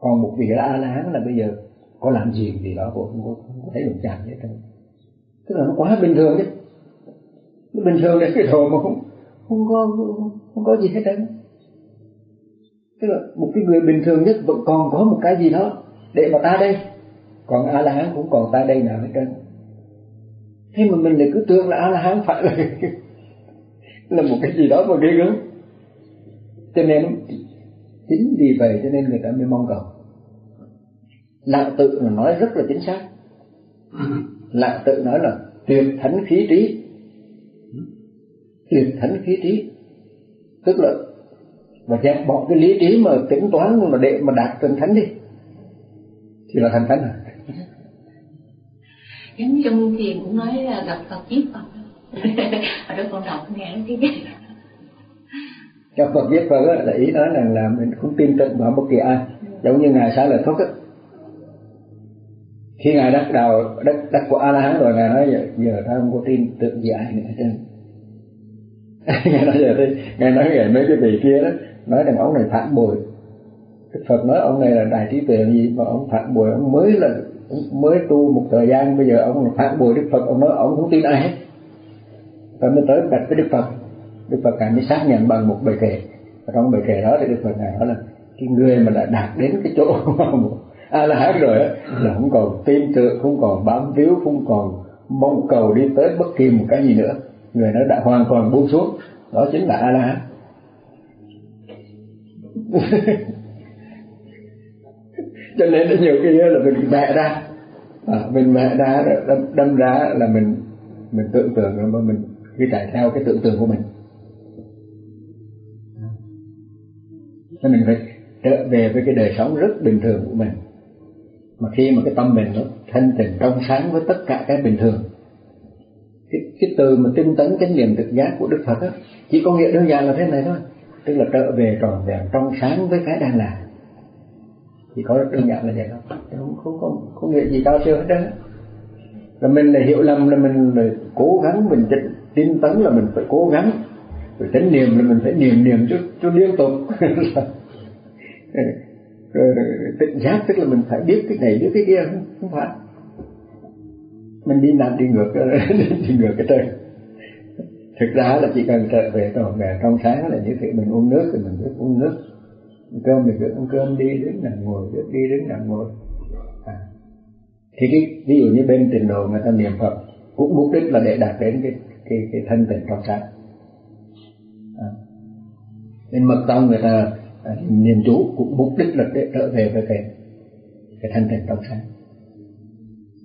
Còn một vị a la hán là bây giờ có làm gì thì đó cũng không có, không có thấy đụng chạm hết trơn. Tức là nó quá bình thường đấy nó bình thường đến cái độ mà không không có không, không có gì hết trơn. Tức là một cái người bình thường nhất vẫn còn có một cái gì đó để mà ta đây. Còn a la hán cũng còn ta đây nào hết trơn. Thế mà mình lại cứ tưởng là a la hán phải là là một cái gì đó mà ghê gớm. Cho nên, chính vì vậy cho nên người ta mới mong cầu. Lạc tự mà nói rất là chính xác. Lạc tự nói là tuyệt thánh khí trí. Tuyệt thánh khí trí. Tức là và dẹp bỏ cái lý trí mà tính toán mà để mà đạt thành thánh đi thì là thành thánh à? Giống trong thiền cũng nói là gặp Phật giết Phật ở đó con đọc nghe cái gì cho Phật giết Phật là ý nói rằng là mình không tin tưởng vào bất kỳ ai giống như ngài xá lợi thúc á. Khi ngài đắc đầu đắc đắc của a la hán rồi ngài nói giờ, giờ ta không có tin tưởng gì ai nữa hết trơn. Ngài nói giờ đi ngài nói ngài mấy cái vị kia đó nói rằng ông này phản bội Phật nói ông này là đại trí tuệ gì mà ông phạt bùi ông mới là mới tu một thời gian, bây giờ ông là bùi Đức Phật, ông nói ông không tin ai hết. Và mới tới gặp với Đức Phật. Đức Phật ngài mới xác nhận bằng một bài kệ. Và trong bài kệ đó thì Đức Phật ngài nói là cái người mà đã đạt đến cái chỗ a la hán rồi là không còn tin tưởng, không còn bám víu, không còn mong cầu đi tới bất kỳ một cái gì nữa. Người nó đã hoàn toàn buông xuống. Đó chính là a la hán cho nên nhiều khi là mình vẽ ra à, mình vẽ ra đâm, đâm ra là mình mình tưởng tượng mà mình khi chạy theo cái tưởng tượng của mình. Nên mình phải trở về với cái đời sống rất bình thường của mình. Mà khi mà cái tâm mình nó thanh tịnh trong sáng với tất cả cái bình thường cái, cái từ mà tinh tấn chánh niệm thực giác của đức phật á chỉ có nghĩa đơn giản là thế này thôi. Tức là trở về tròn vẹn trong sáng với cái đang là chỉ có đơn giản là vậy thôi không không có không nghĩa gì cao siêu hết đó là mình là hiểu lầm là mình là cố gắng mình tin tấn là mình phải cố gắng. Rồi chánh niệm là mình phải niệm niệm cho cho liên tục. Tự giác tức là mình phải biết cái này biết cái kia không, không phải. Mình đi nằm đi ngược đi ngược cái trời. Thực ra là chỉ cần trở về tròn vẹn trong sáng là như thế mình uống nước thì mình biết uống nước cơm thì biết ăn cơm đi đứng nằm ngồi biết đi đứng nằm ngồi à. thì cái ví dụ như bên trình độ người ta niệm phật cũng mục đích là để đạt đến cái cái cái thân tình trong sáng à. bên mật tông người ta à, niệm chú cũng mục đích là để trở về với cái cái thanh tịnh trong sáng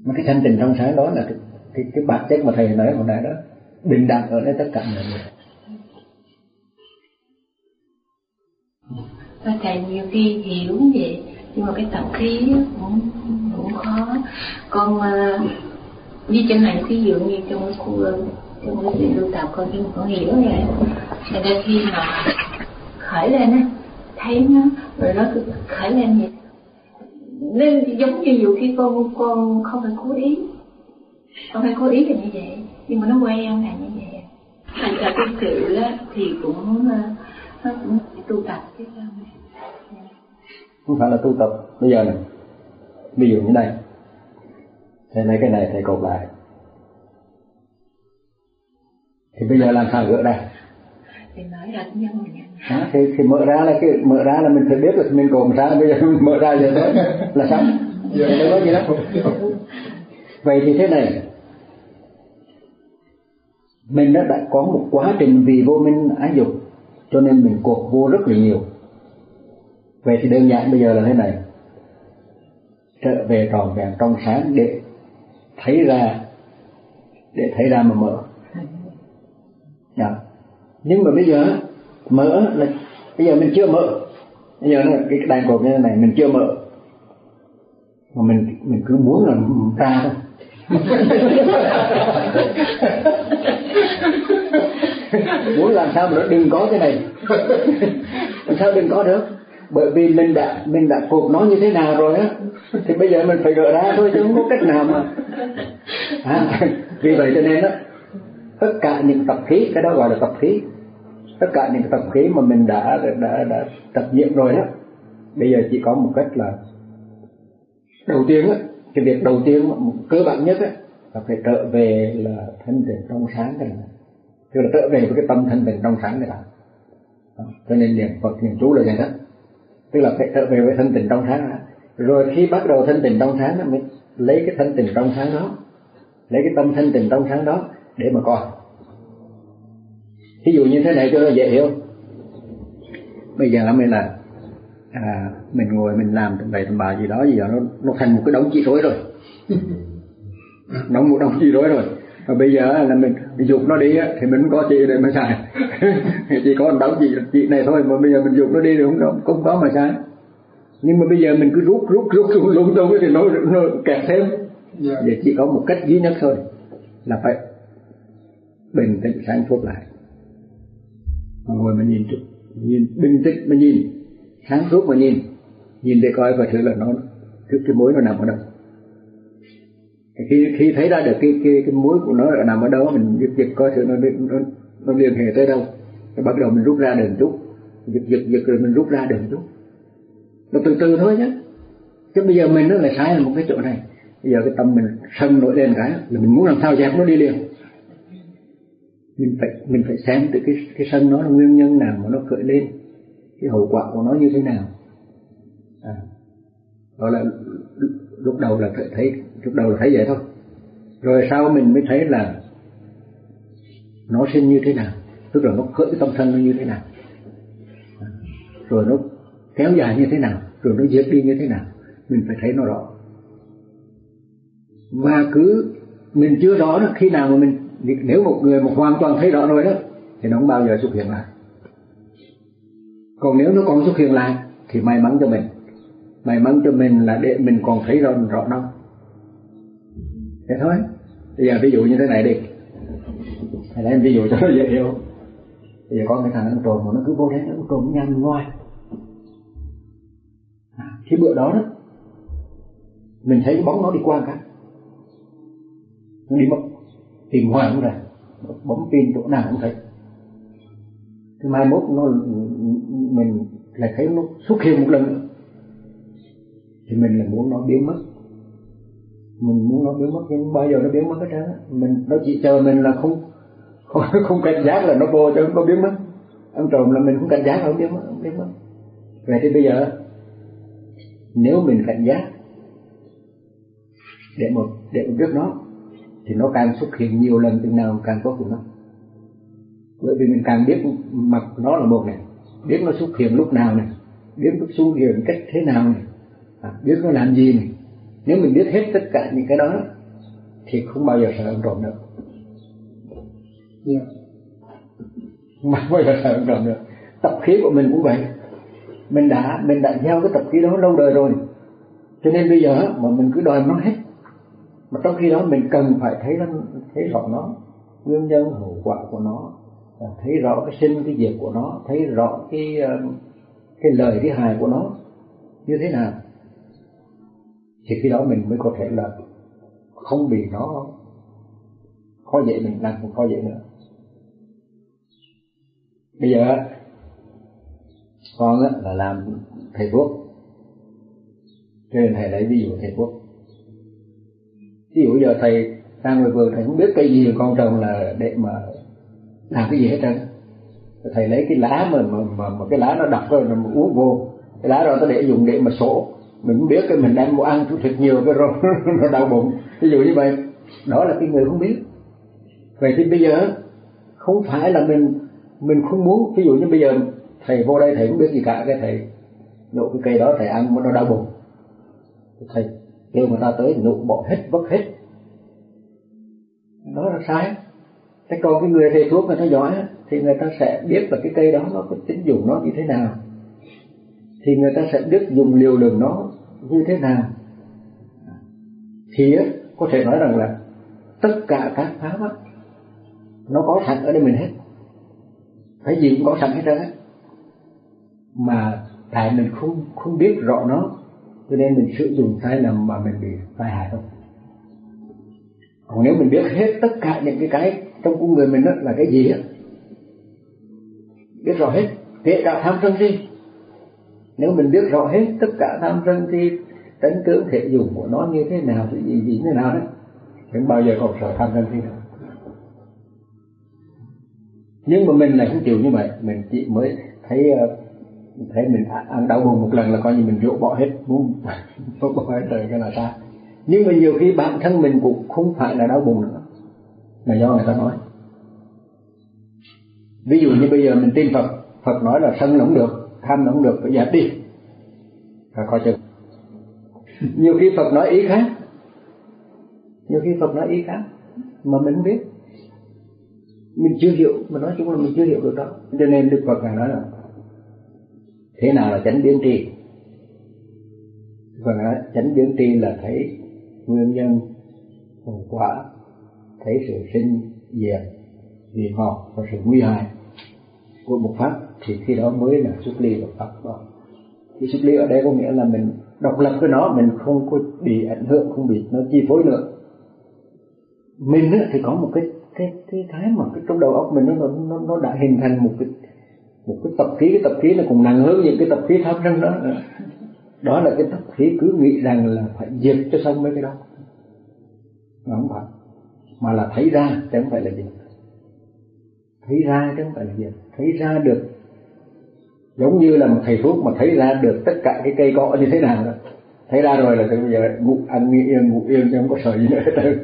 mà cái thanh tịnh trong sáng đó là cái cái, cái bản chất mà thầy nói hồi nãy đó bình đẳng ở đây tất cả mọi người và thầy nhiều khi hiểu vậy. Nhưng mà cái tập khí cũng cũng khó. Con uh, như chẳng hạn ví dụ như trong cái khu ờ, trong cái việc tu tập con nhưng con hiểu rồi nên đến khi mà khởi lên á thấy nó rồi nó cứ khởi lên vậy. Nên giống như nhiều khi con con không phải cố ý không phải cố ý là như vậy. Nhưng mà nó quen là như vậy. Thành ra tương tự á, thì cũng ờ, nó cũng tu tập chứ sao không phải là tu tập bây giờ này ví dụ như này thầy lấy cái này thầy cột lại. Thì bây giờ làm sao gỡ đây thì nói là nhân mình à, thì, thì mở ra là cái mở ra là mình phải biết là mình cột sao bây giờ mở ra vậy thôi là xong. Giờ đâu có gì đâu vậy thì thế này. Mình đã, đã có một quá trình vì vô minh ái dục cho nên mình cuộc vô rất là nhiều. Vậy thì đơn giản bây giờ là thế này. Trở về tròn vẹn trong sáng để thấy ra, để thấy ra mà mở. Yeah. nhưng mà bây giờ, mở là, bây giờ mình chưa mở. Bây giờ cái đàn cột như thế này, mình chưa mở. Mà mình mình cứ muốn là ra thôi. muốn làm sao mà nó đừng có cái này? Làm sao đừng có được? Bởi vì mình đã mình đã cột nó như thế nào rồi á thì bây giờ mình phải gỡ ra thôi chứ không có cách nào mà. À, vì vậy cho nên á tất cả những tập khí cái đó gọi là tập khí tất cả những tập khí mà mình đã đã đã tập luyện rồi đó bây giờ chỉ có một cách là đầu tiên á cái việc đầu tiên cơ bản nhất á là phải trở về là thanh tịnh trong sáng cái này tức là trở về với cái tâm thanh tịnh trong sáng này đó cho nên niệm phật niệm chú là vậy đó. Tức là phải trở về với thanh tịnh trong sáng đó. rồi khi bắt đầu thanh tịnh trong sáng đó mới lấy cái thanh tịnh trong sáng đó. Lấy cái tâm thanh tịnh trong sáng đó để mà coi ví dụ như thế này cho nó dễ hiểu. Bây giờ mình là à, mình ngồi mình làm tầm bậy tầm bạ gì đó gì đó nó nó thành một cái đống chi rối rồi. Đóng một đống chi rối rồi và bây giờ là mình, mình dục nó đi thì mình có chị để mà xài chỉ có đống chị chị này thôi mà bây giờ mình dục nó đi thì không có không có mà xài nhưng mà bây giờ mình cứ rút rút rút rút lung tung thì nó nó kẹt thêm yeah. Dạ. vậy chỉ có một cách duy nhất thôi là phải bình tĩnh sáng suốt lại mà ngồi mà nhìn nhìn bình tĩnh mà nhìn sáng suốt mà nhìn nhìn để coi coi thử là nó cái, cái mối nó nằm ở đâu khi khi thấy ra được cái cái cái mối của nó nằm ở đâu mình giật giật coi thử nó nó nó liên hệ tới đâu. Rồi bắt đầu mình rút ra đường chút giật giật giật rồi mình rút ra đường chút nó từ từ thôi nhé chứ bây giờ mình nó lại sai là một cái chỗ này. Bây giờ cái tâm mình sân nổi lên cái là mình muốn làm sao dẹp nó đi liền. Mình phải mình phải xem từ cái cái sân nó là nguyên nhân nào mà nó khởi lên. Cái hậu quả của nó như thế nào. À, đó là lúc đầu là thấy lúc đầu là thấy vậy thôi. Rồi sau mình mới thấy là nó sinh như thế nào, tức là nó khởi tâm thân nó như thế nào. Rồi nó kéo dài như thế nào, rồi nó diệt đi như thế nào, mình phải thấy nó rõ. Và cứ mình chưa rõ đó, khi nào mà mình, nếu một người mà hoàn toàn thấy rõ rồi đó, thì nó không bao giờ xuất hiện lại. Còn nếu nó còn xuất hiện lại, thì may mắn cho mình. May mắn cho mình là để mình còn thấy rõ rõ nó thế thôi. Bây giờ ví dụ như thế này đi. Thầy lấy ví dụ cho nó dễ hiểu. Bây giờ có cái thằng ăn trộm mà nó cứ vô đấy nó trộm nhanh ngoài. À, cái bữa đó đó mình thấy cái bóng nó đi qua cả. Nó đi mất tìm hoài cũng ra bấm pin chỗ nào cũng thấy. Thứ mai mốt nó mình lại thấy nó xuất hiện một lần nữa. Thì mình là muốn nó biến mất mình muốn nó biến mất nhưng bao giờ nó biến mất hết trơn mình nó chỉ chờ mình là không không, không cảnh giác là nó vô cho nó biến mất. Ăn trộm là mình không cảnh giác là không biến mất không biến mất. Vậy thì bây giờ nếu mình cảnh giác để một để một biết nó thì nó càng xuất hiện nhiều lần từng nào càng tốt của nó. Bởi vì mình càng biết mặt nó là một này biết nó xuất hiện lúc nào này biết nó xuất hiện cách thế nào này à, biết nó làm gì này nếu mình biết hết tất cả những cái đó, thì không bao giờ sợ ăn trộm được. Yeah. không bao giờ sợ ăn trộm được. Tập khí của mình cũng vậy. Mình đã mình đã gieo cái tập khí đó lâu đời rồi. Cho nên bây giờ mà mình cứ đòi nó hết. Mà trong khi đó mình cần phải thấy nó, thấy rõ nó. Nguyên nhân, hậu quả của nó. Thấy rõ cái sinh, cái diệt của nó. Thấy rõ cái ờ, cái lời cái hài của nó. Như thế nào? Thì khi đó mình mới có thể là không bị nó khó dễ mình làm không khó dễ nữa. Bây giờ con là làm thầy thuốc. Cho nên thầy lấy ví dụ thầy thuốc. Ví dụ giờ thầy ra ngoài vườn thầy không biết cây gì con trồng là để mà làm cái gì hết trơn thầy lấy cái lá mà mà, mà, mà cái lá nó đập rồi mà uống vô. Cái lá đó nó để dùng để mà sổ mình biết cái mình đang mua ăn thịt nhiều cái rồi, nó đau bụng. Ví dụ như vậy, đó là cái người không biết. Vậy thì bây giờ không phải là mình mình không muốn. Ví dụ như bây giờ thầy vô đây thầy không biết gì cả, cái thầy nụ cái cây đó thầy ăn nó đau bụng. Thầy kêu người ta tới nụ bỏ hết, vất hết. Đó là sai. Thế còn cái người thầy thuốc người ta giỏi thì người ta sẽ biết là cái cây đó nó có tính dùng nó như thế nào. Thì người ta sẽ biết dùng liều lượng nó như thế nào? Thì có thể nói rằng là tất cả các pháp, nó có sẵn ở đây mình hết. Cái gì cũng có sẵn hết trơn á. Mà tại mình không không biết rõ nó, cho nên mình sử dụng sai lầm mà mình bị tai hại không còn nếu mình biết hết tất cả những cái cái trong con người mình đó là cái gì á, biết rõ hết, kể cả tham sân si nếu mình biết rõ hết tất cả tham sân si tấn tướng thể dùng của nó như thế nào thì gì gì thế nào đấy, đừng bao giờ còn sợ tham sân si đâu? nhưng mà mình lại không chịu như vậy. Mình chỉ mới thấy ờ, thấy mình ăn đau buồn một lần là coi như mình rũ bỏ hết muốn bỏ hết rồi cái là ta. Nhưng mà nhiều khi bản thân mình cũng không phải là đau buồn nữa. Là do người ta nói. Ví dụ như bây giờ mình tin Phật. Phật nói là sân nó được tham nó được phải dẹp đi. Và coi chừng. Nhiều khi Phật nói ý khác. Nhiều khi Phật nói ý khác, mà mình không biết. Mình chưa hiểu, mà nói chung là mình chưa hiểu được đó cho nên Đức Phật ngài nói là, thế nào là chánh biến tri? Và nói, chánh biến tri là thấy nguyên nhân, hậu quả, thấy sự sinh diệt diệt họ và sự nguy hại của một pháp thì khi đó mới là xuất ly và Phật đó. Cái xuất ly ở đây có nghĩa là mình độc lập với nó, mình không có bị ảnh hưởng, không bị nó chi phối nữa. Mình thì có một cái cái cái cái mà cái trong đầu óc mình nó nó nó đã hình thành một cái một cái tập khí. Cái tập khí nó còn nặng hơn những cái tập khí tham sân đó. Đó là cái tập khí cứ nghĩ rằng là phải diệt cho xong mấy cái đó. Mà không phải. Mà là thấy ra, chứ không phải là diệt. thấy ra, chứ không phải là diệt. thấy ra được giống như là một thầy thuốc mà thấy ra được tất cả cái cây cọ như thế nào đó. Thấy ra rồi là từ bây giờ ngủ ăn nghỉ yên ngủ yên chứ không có sợ gì nữa hết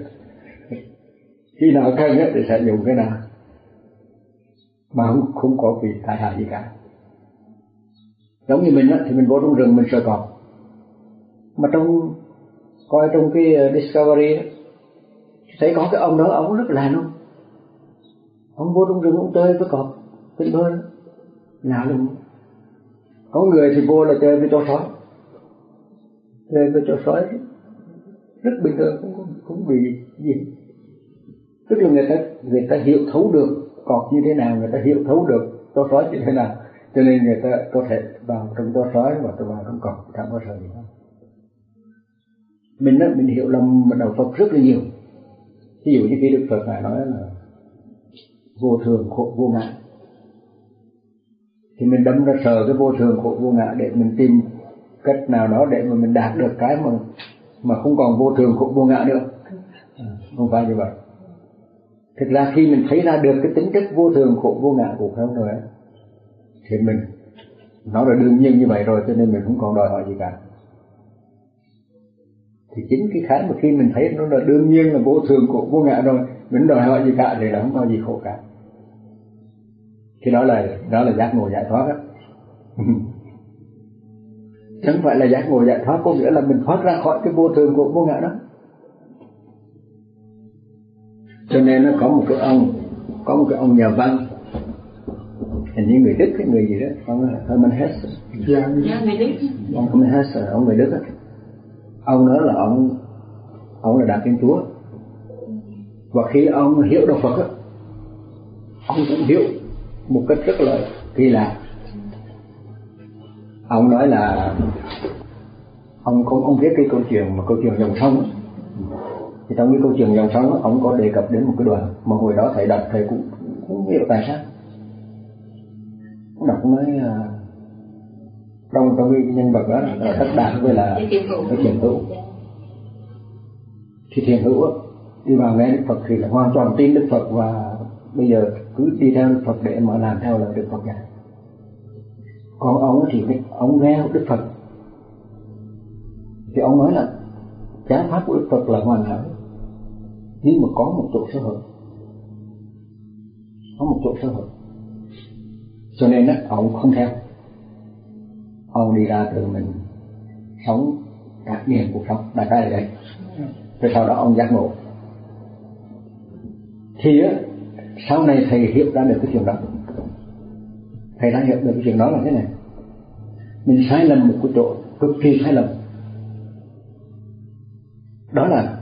khi nào cần thì sẽ dùng cái nào. Mà không, không có bị tai hại gì cả. Giống như mình á, thì mình vô trong rừng mình sợ cọp. Mà trong coi trong cái ờ, discovery đó, thấy có cái ông đó ông rất là luôn ông vô trong rừng ông chơi với cọp tinh bơi nào luôn có người thì vô là chơi với chó sói. Chơi với chó sói rất bình thường cũng cũng bị gì. Tức là người ta người ta hiểu thấu được cọp như thế nào người ta hiểu thấu được chó sói như thế nào. Cho nên người ta có thể vào trong chó sói và tôi vào trong cọp chẳng có sợ gì hết. Mình đó, mình hiểu lầm đạo Phật rất là nhiều. Ví dụ như khi Đức Phật ngài nói là vô thường khổ vô ngã thì mình đâm ra sờ cái vô thường khổ vô ngã để mình tìm cách nào đó để mà mình đạt được cái mà mà không còn vô thường khổ vô ngã nữa. Không phải như vậy. Thực ra khi mình thấy ra được cái tính chất vô thường khổ vô ngã của không rồi ấy, thì mình nó là đương nhiên như vậy rồi cho nên mình không còn đòi hỏi gì cả. Thì chính cái cái mà khi mình thấy nó là đương nhiên là vô thường của vô ngã rồi mình đòi hỏi gì cả thì là không có gì khổ cả cái đó là đó là giác ngộ giải thoát á. Chẳng phải là giác ngộ giải thoát có nghĩa là mình thoát ra khỏi cái vô thường của vô ngã đó. Cho nên nó có một cái ông có một cái ông nhà văn. Hình như người đức cái người gì đó ông Herman Hesse. Dạ người đức. Ông Herman Hesse ông người đức đó. ông nói là ông ông là đạo thiên chúa. Và khi ông hiểu đạo Phật á ông cũng hiểu một cách rất là kỳ lạ. Ông nói là ông không ông viết cái câu chuyện mà câu chuyện dòng sông thì trong cái câu chuyện dòng sông ông có đề cập đến một cái đoạn mà hồi đó thầy đọc thầy cũng không hiểu tại sao đọc nói uh, trong trong cái nhân vật đó là tất đạt với là cái thiền hữu. Thì thiền hữu đi vào nghe đức phật thì là hoàn toàn tin đức phật và bây giờ cứ đi theo đức phật để mà làm theo lời đức phật dạy còn ông thì ông nghe đức phật. Thì ông nói là giáo pháp của đức phật là hoàn hảo. Nhưng mà có một chỗ sơ hở, có một chỗ sơ hở. Cho nên á, ông không theo. Ông đi ra từ mình, sống các niềm cuộc sống đại khái là vậy rồi sau đó ông giác ngộ. Thì á sau này thầy hiểu ra được cái chuyện đó. Thầy đã hiểu được cái chuyện đó là thế này. Mình sai lầm một cái chỗ cực kỳ sai lầm. Đó là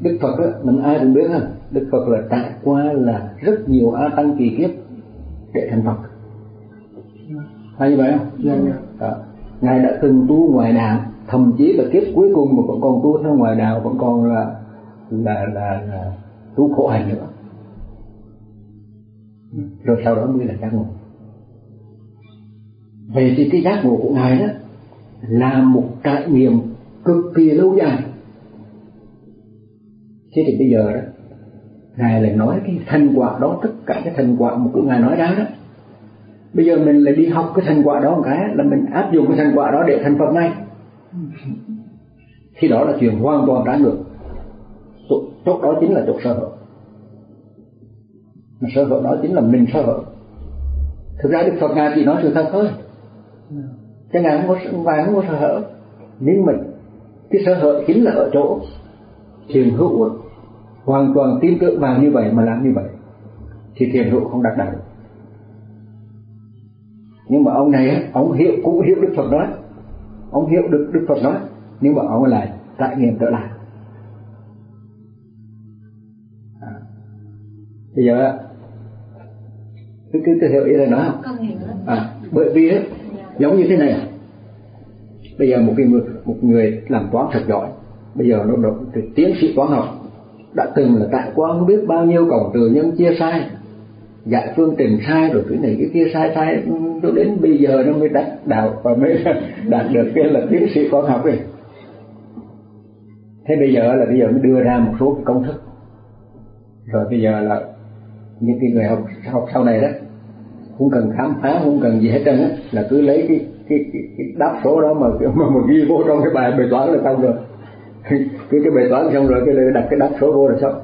đức phật á mình ai cũng biết ha. Đức phật là trải qua là rất nhiều a tăng kỳ kiếp để thành phật. Hay như vậy không? Dạ, dạ. Đó. ngài đã từng tu ngoài đạo thậm chí là kiếp cuối cùng mà vẫn còn tu theo ngoài đạo vẫn còn là là là, là tu khổ hạnh nữa rồi sau đó mới là giác ngộ. Vậy thì cái giác ngộ của ngài đó là một trải nghiệm cực kỳ lâu dài. Thế thì bây giờ đó, ngài lại nói cái thành quả đó, tất cả cái thành quả mà của ngài nói ra đó. Bây giờ mình lại đi học cái thành quả đó một cái, là mình áp dụng cái thành quả đó để thành phật ngay. Thì đó là chuyện hoàn toàn trái ngược. Chốt đó chính là chốt sơ hở mà sơ hở đó chính là mình sơ hở. Thực ra đức phật ngài chỉ nói sự thật thôi. Chứ ngài không có ngài không có sơ hở. Nhưng mình, cái sơ hở chính là ở chỗ thiền hữu hoàn toàn tin tưởng vào như vậy mà làm như vậy thì thiền hữu không đạt được nhưng mà ông này ông hiểu cũng hiểu đức phật nói ông hiểu được đức phật nói nhưng mà ông lại trải nghiệm trở lại. À. Bây giờ cứ cứ, cứ hiểu ý này nói không? À, bởi vì ấy, giống như thế này. Bây giờ một cái người một người làm toán thật giỏi bây giờ nó được tiến sĩ toán học đã từng là tại qua không biết bao nhiêu cổng từ nhân chia sai giải phương trình sai rồi cái này cái kia sai sai cho đến bây giờ nó mới đạt đạo và mới đạt được cái là tiến sĩ toán học này thế bây giờ là bây giờ mới đưa ra một số công thức. Rồi bây giờ là những cái người học học sau này đó không cần khám phá không cần gì hết trơn á là cứ lấy cái cái, cái, cái đáp số đó mà mà, mà ghi vô trong cái bài bài toán là xong rồi. Cứ cái bài toán xong rồi cái đặt cái đáp số vô là xong.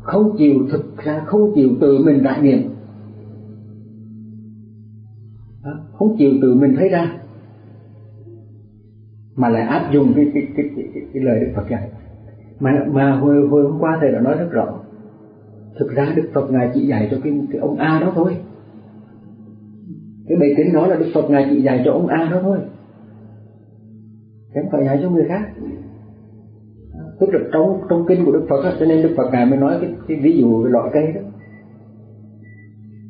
Không chịu thực ra không chịu tự mình trải nghiệm. Không chịu tự mình thấy ra. Mà lại áp dụng cái cái cái cái, cái, cái lời Đức Phật dạy. Mà mà hồi hồi hôm qua thầy đã nói rất rõ thực ra Đức Phật ngài chỉ dạy cho cái, cái ông A đó thôi. Cái bài kinh đó là Đức Phật ngài chỉ dạy cho ông A đó thôi. Không phải dạy cho người khác. Tức là trong trong kinh của Đức Phật đó, cho nên Đức Phật ngài mới nói cái, cái ví dụ cái loại cây đó.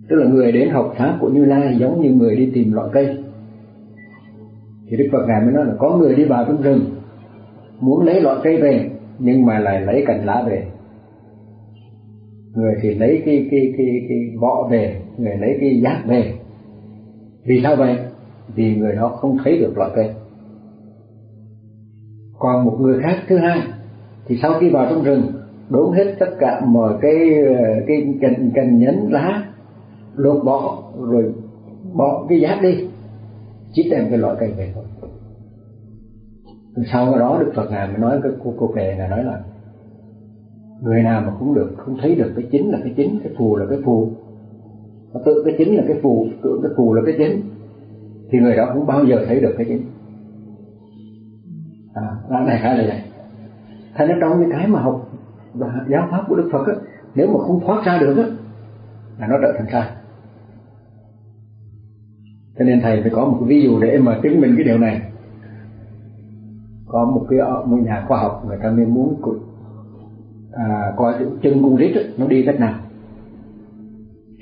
Tức là người đến học tháp của Như Lai giống như người đi tìm loại cây. Thì Đức Phật ngài mới nói là có người đi vào trong rừng muốn lấy loại cây về nhưng mà lại lấy cành lá về người thì lấy cái cái cái cái võ về, người lấy cái giác về. Vì sao vậy? Vì người đó không thấy được loại cây. Còn một người khác thứ hai, thì sau khi vào trong rừng, đốn hết tất cả mọi cái cái cành cành nhánh lá, lột bỏ, rồi bỏ cái giác đi, chỉ đem cái loại cây về thôi. Sau đó đức phật ngài mới nói, cái cô cô kệ là nói là người nào mà cũng được, không thấy được cái chính là cái chính, cái phù là cái phù. Nó tự cái chính là cái phù tự cái phù là cái chính, thì người đó không bao giờ thấy được cái chính. À này khá là vậy thành ra trong những cái mà học và giáo pháp của đức phật á, nếu mà không thoát ra được á, là nó trở thành sai. Cho nên thầy phải có một cái ví dụ để mà chứng minh cái điều này. Có một cái, một nhà khoa học người ta mới muốn à, coi chân con rít nó đi cách nào?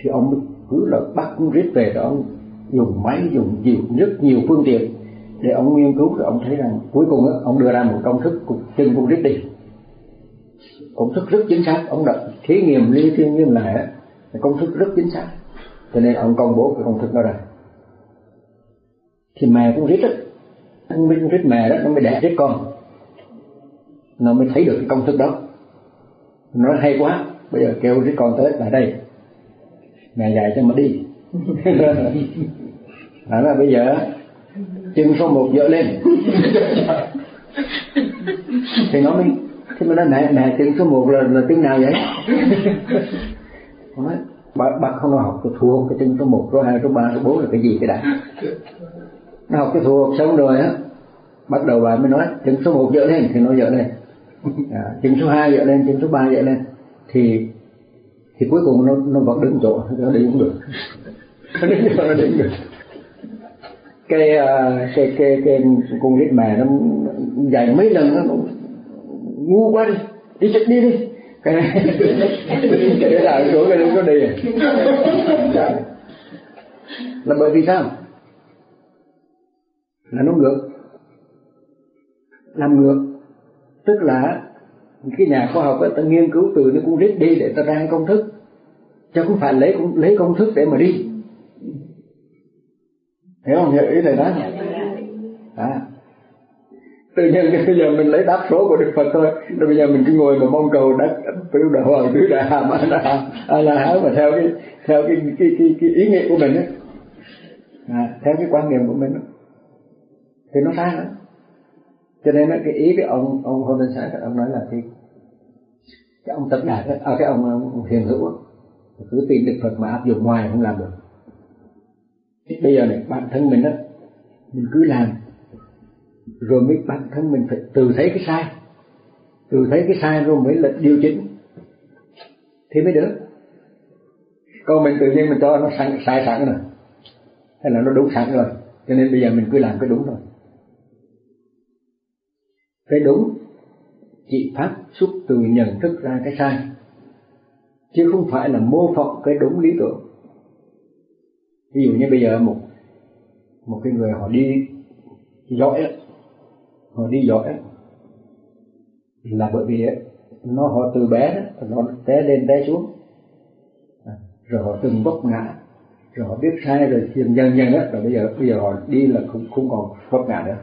Thì ông cứ là bắt con rít về đó ông dùng máy dùng nhiều rất nhiều phương tiện để ông nghiên cứu rồi ông thấy rằng cuối cùng đó, ông đưa ra một công thức của chân con rít đi. Công thức rất chính xác ông đã thí nghiệm ly thiên nghiêm lại công thức rất chính xác. Cho nên ông công bố cái công thức đó ra. Thì mẹ con rít á con rít mẹ đó nó mới đẻ rít con. Nó mới thấy được cái công thức đó nói hay quá bây giờ kêu rít con tới lại đây mẹ dạy cho mà đi. Đó là bây giờ chân số một dỡ lên. Thì nó mới thì nó nói mẹ mẹ chân số một là là tiếng nào vậy? Nói bác, bác không học tôi thua cái chân số một số hai số ba số bốn là cái gì cái đã? Nó học cái thuộc xong rồi á bắt đầu bạn mới nói chân số một dở lên. Thì nó dở lên à, chân số hai dậy lên chân số ba dậy lên. Thì thì cuối cùng nó nó vẫn đứng chỗ nó đi cũng được. Nó đứng chỗ nó đứng được. Cái à, cái cái cái con nít mè nó dày mấy lần nó ngu quá đi. Đi chết đi đi. Cái này. Cái là chỗ cái nó đi. Là bởi vì sao? Là nó ngược. Làm ngược tức là cái nhà khoa học ấy, ta nghiên cứu từ nó cũng rít đi để ta ra công thức. Chứ không phải lấy lấy công thức để mà đi. Hiểu không? Hiểu ý thầy đó. À tự nhiên bây giờ mình lấy đáp số của đức phật thôi. Rồi bây giờ mình cứ ngồi mà mong cầu đắc tứ đạo hoàng tứ đại hàm a la a la hán mà theo cái theo cái cái cái, cái ý nghĩa của mình ấy. À, theo cái quan niệm của mình ấy. thì nó sai lắm cho nên cái ý cái ông ông hôm nay sáng ông nói là cái cái ông tập đạt à, cái ông, ông hiền hữu cứ tin được phật mà áp dụng ngoài không làm được. Bây giờ này bản thân mình đó mình cứ làm rồi mới bản thân mình phải từ thấy cái sai. Từ thấy cái sai rồi mới là điều chỉnh. Thì mới được. Còn mình tự nhiên mình cho nó sai, sai sẵn rồi. Hay là nó đúng sẵn rồi. Cho nên bây giờ mình cứ làm cái đúng thôi cái đúng chị phát xuất từ nhận thức ra cái sai, chứ không phải là mô phỏng cái đúng lý tưởng. Ví dụ như bây giờ một một cái người họ đi giỏi họ đi giỏi là bởi vì nó họ từ bé nó té lên té xuống. À, rồi họ từng vấp ngã, rồi họ biết sai rồi dần dần dần á, rồi bây giờ bây giờ họ đi là không không còn vấp ngã nữa.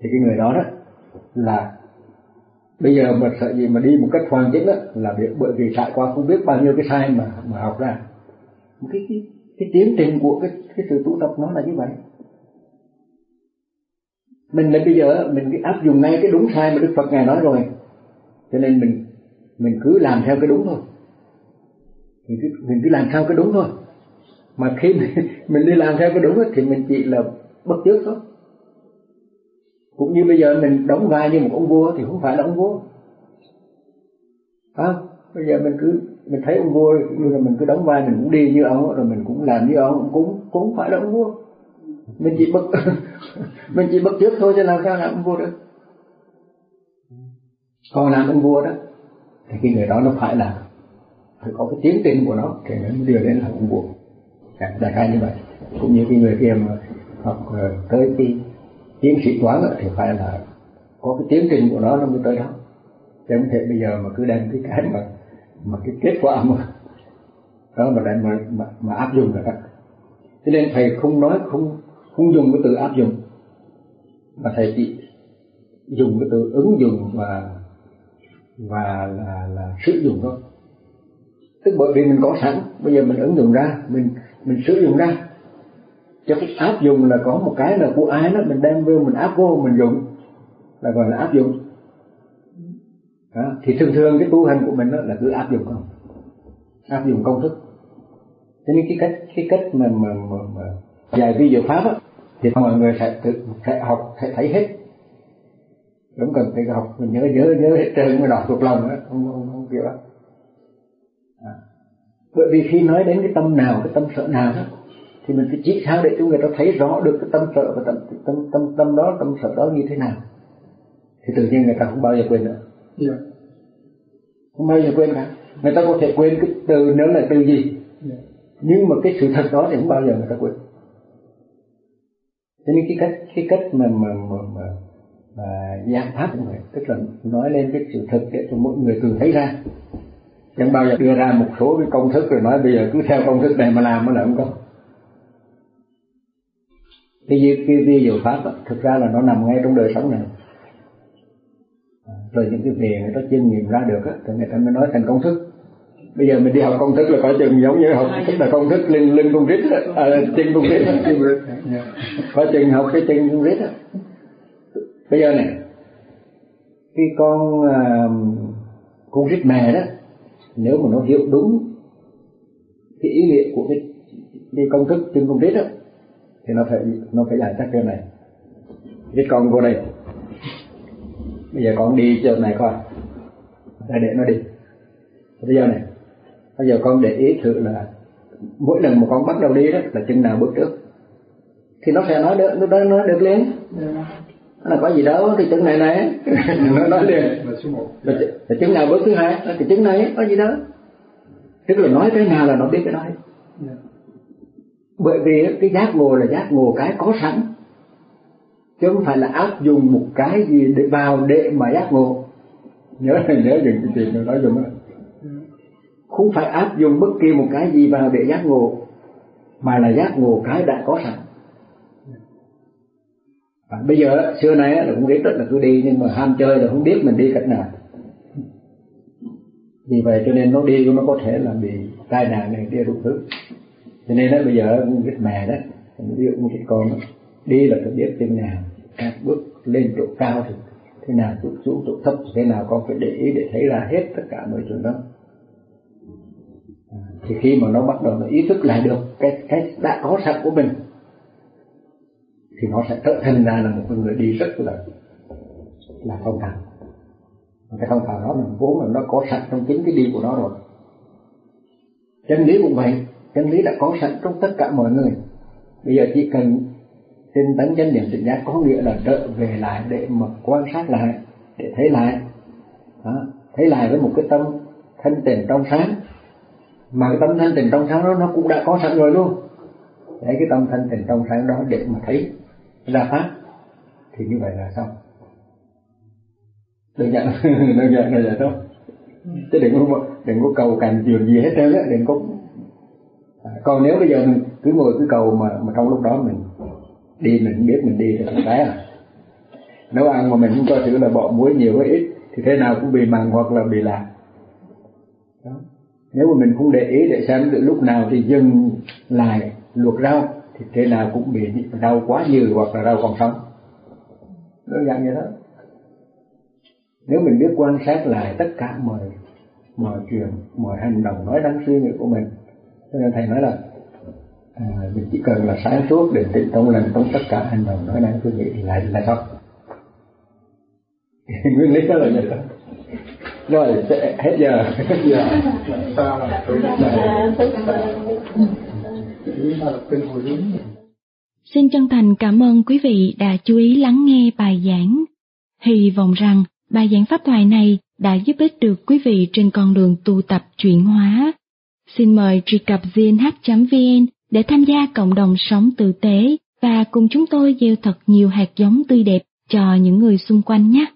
Thì cái người đó đó là bây giờ mà sợ gì mà đi một cách hoàn chỉnh đó là bởi vì trải qua không biết bao nhiêu cái sai mà mà học ra. Cái cái cái tiến trình của cái cái sự tu tập nó là như vậy. Mình là bây giờ mình cái áp dụng ngay cái đúng sai mà đức phật ngài nói rồi. Cho nên mình mình cứ làm theo cái đúng thôi. Mình cứ mình cứ làm theo cái đúng thôi. Mà khi mình, mình đi làm theo cái đúng thì mình chỉ là bất chước thôi cũng như bây giờ mình đóng vai như một ông vua thì không phải là ông vua. À, bây giờ mình cứ mình thấy ông vua như là mình cứ đóng vai mình cũng đi như ông rồi mình cũng làm như ông cũng cũng không phải là ông vua. Mình chỉ bất mình chỉ bất trước thôi chứ làm sao làm ông vua được. Còn làm ông vua đó thì cái người đó nó phải là phải có cái tiến trình của nó thì nó mới đưa đến là ông vua. Dạ, đại khái như vậy. Cũng như cái người kia mà học ờ, tới cái tiến sĩ toán thì phải là có cái tiến trình của nó nó mới tới đó. Chứ không thể bây giờ mà cứ đem cái cái mà mà cái kết quả mà đó mà đem mà, mà, mà áp dụng là các cho nên thầy không nói không không dùng cái từ áp dụng mà thầy chỉ dùng cái từ ứng dụng và và là là sử dụng thôi. Tức bởi vì mình có sẵn bây giờ mình ứng dụng ra mình mình sử dụng ra cho cái áp dụng là có một cái là của ai đó mình đem vô mình áp vô mình dùng. Là gọi là áp dụng. Đó. thì thường thường cái tu hành của mình đó là cứ áp dụng không? Áp dụng công thức. Cho nên cái cách cái cách mà mà mà, mà dài vi diệu pháp đó, thì mọi người sẽ tự sẽ học sẽ thấy hết. Không cần phải học. Mình nhớ nhớ nhớ hết trơn mới đọc thuộc lòng đó không không, không kiểu đó à. bởi vì khi nói đến cái tâm nào cái tâm sợ nào đó thì mình phải chỉ sao để cho người ta thấy rõ được cái tâm sợ và tâm tâm tâm tâm đó tâm sợ đó như thế nào thì tự nhiên người ta không bao giờ quên nữa yeah. Dạ. không bao giờ quên cả người ta có thể quên cái từ nếu là từ gì yeah. Dạ. nhưng mà cái sự thật đó thì không bao giờ người ta quên cho nên cái cách cái cách mà mà mà, mà, mà giảng pháp cũng vậy tức là nói lên cái sự thật để cho mỗi người từ thấy ra chẳng bao giờ đưa ra một số cái công thức rồi nói bây giờ cứ theo công thức này mà làm mới là không có cái cái vi diệu pháp đó, thực ra là nó nằm ngay trong đời sống này. À, rồi những cái việc người ta chiêm nghiệm ra được á thì người ta mới nói thành công thức. Bây giờ mình đi học công thức là có chừng giống như học tức là công thức lên lên công rít à, chân công rít có chừng học cái chân công rít bây giờ này cái con à, con rít mè đó nếu mà nó hiểu đúng cái ý nghĩa của cái, cái công thức chân công rít đó thì nó phải nó phải giải thích cái này. Cái con vô đây. Bây giờ con đi chỗ này coi. Để để nó đi. Bây giờ này bây giờ con để ý thử là mỗi lần mà con bắt đầu đi đó là chân nào bước trước. Thì nó sẽ nói được nó nói được liền. Nó là có gì đâu thì chân này này. Nó nói liền. Là là, là chân nào bước thứ hai cái chân này có gì đâu. Tức là nói cái nào là nó biết cái đó yeah. Bởi vì cái giác ngộ là giác ngộ cái có sẵn. Chứ không phải là áp dụng một cái gì để vào để mà giác ngộ. Nhớ nhớ đừng cái chuyện nói dùng đó không phải áp dụng bất kỳ một cái gì vào để giác ngộ, mà là giác ngộ cái đã có sẵn. Và bây giờ xưa nay là cũng biết rất là cứ đi, nhưng mà ham chơi là không biết mình đi cách nào. Vì vậy cho nên nó đi nó có thể là bị tai nạn này kia đủ thứ cho nên đó bây giờ cái mẹ đó ví dụ một cái con đó, đi là phải biết chân nào các bước lên chỗ cao thì thế nào tụt xuống chỗ thấp thế nào con phải để ý để thấy ra hết tất cả mọi chuyện đó. À, thì khi mà nó bắt đầu nó ý thức lại được cái cái đã có sẵn của mình thì nó sẽ trở thành ra là một người đi rất là là thông thạo. Cái thông thạo đó mình vốn là nó có sẵn trong chính cái đi của nó rồi. Chân lý cũng vậy chân lý đã có sẵn trong tất cả mọi người. Bây giờ chỉ cần tin tấn chánh niệm tỉnh giác có nghĩa là trở về lại để mà quan sát lại, để thấy lại. Đó. thấy lại với một cái tâm thanh tịnh trong sáng. Mà cái tâm thanh tịnh trong sáng đó nó cũng đã có sẵn rồi luôn. Để cái tâm thanh tịnh trong sáng đó để mà thấy ra pháp, thì như vậy là xong. Đơn giản đơn giản là vậy thôi. Chứ đừng có đừng có cầu cành chuyện gì hết trơn á, đừng có à, còn nếu bây giờ mình cứ ngồi cứ cầu mà mà trong lúc đó mình đi mình biết mình đi thì không té à. Nấu ăn mà mình không coi thử là bỏ muối nhiều hay ít thì thế nào cũng bị mặn hoặc là bị lạc. Đó. nếu mà mình không để ý để xem được lúc nào thì dừng lại luộc rau thì thế nào cũng bị đau quá nhiều hoặc là đau còn sống. Đơn giản vậy đó. Nếu mình biết quan sát lại tất cả mọi mọi chuyện mọi hành động nói đáng suy nghĩ của mình cho nên thầy nói là à, mình chỉ cần là sáng suốt định tĩnh trong lành trong tất cả hành động nói năng suy nghĩ lại là xong nguyên lý đó là như vậy rồi sẽ hết giờ hết giờ sao là Xin chân thành cảm ơn quý vị đã chú ý lắng nghe bài giảng. Hy vọng rằng bài giảng pháp thoại này đã giúp ích được quý vị trên con đường tu tập chuyển hóa. Xin mời truy cập gnh.vn để tham gia cộng đồng sống tử tế và cùng chúng tôi gieo thật nhiều hạt giống tươi đẹp cho những người xung quanh nhé.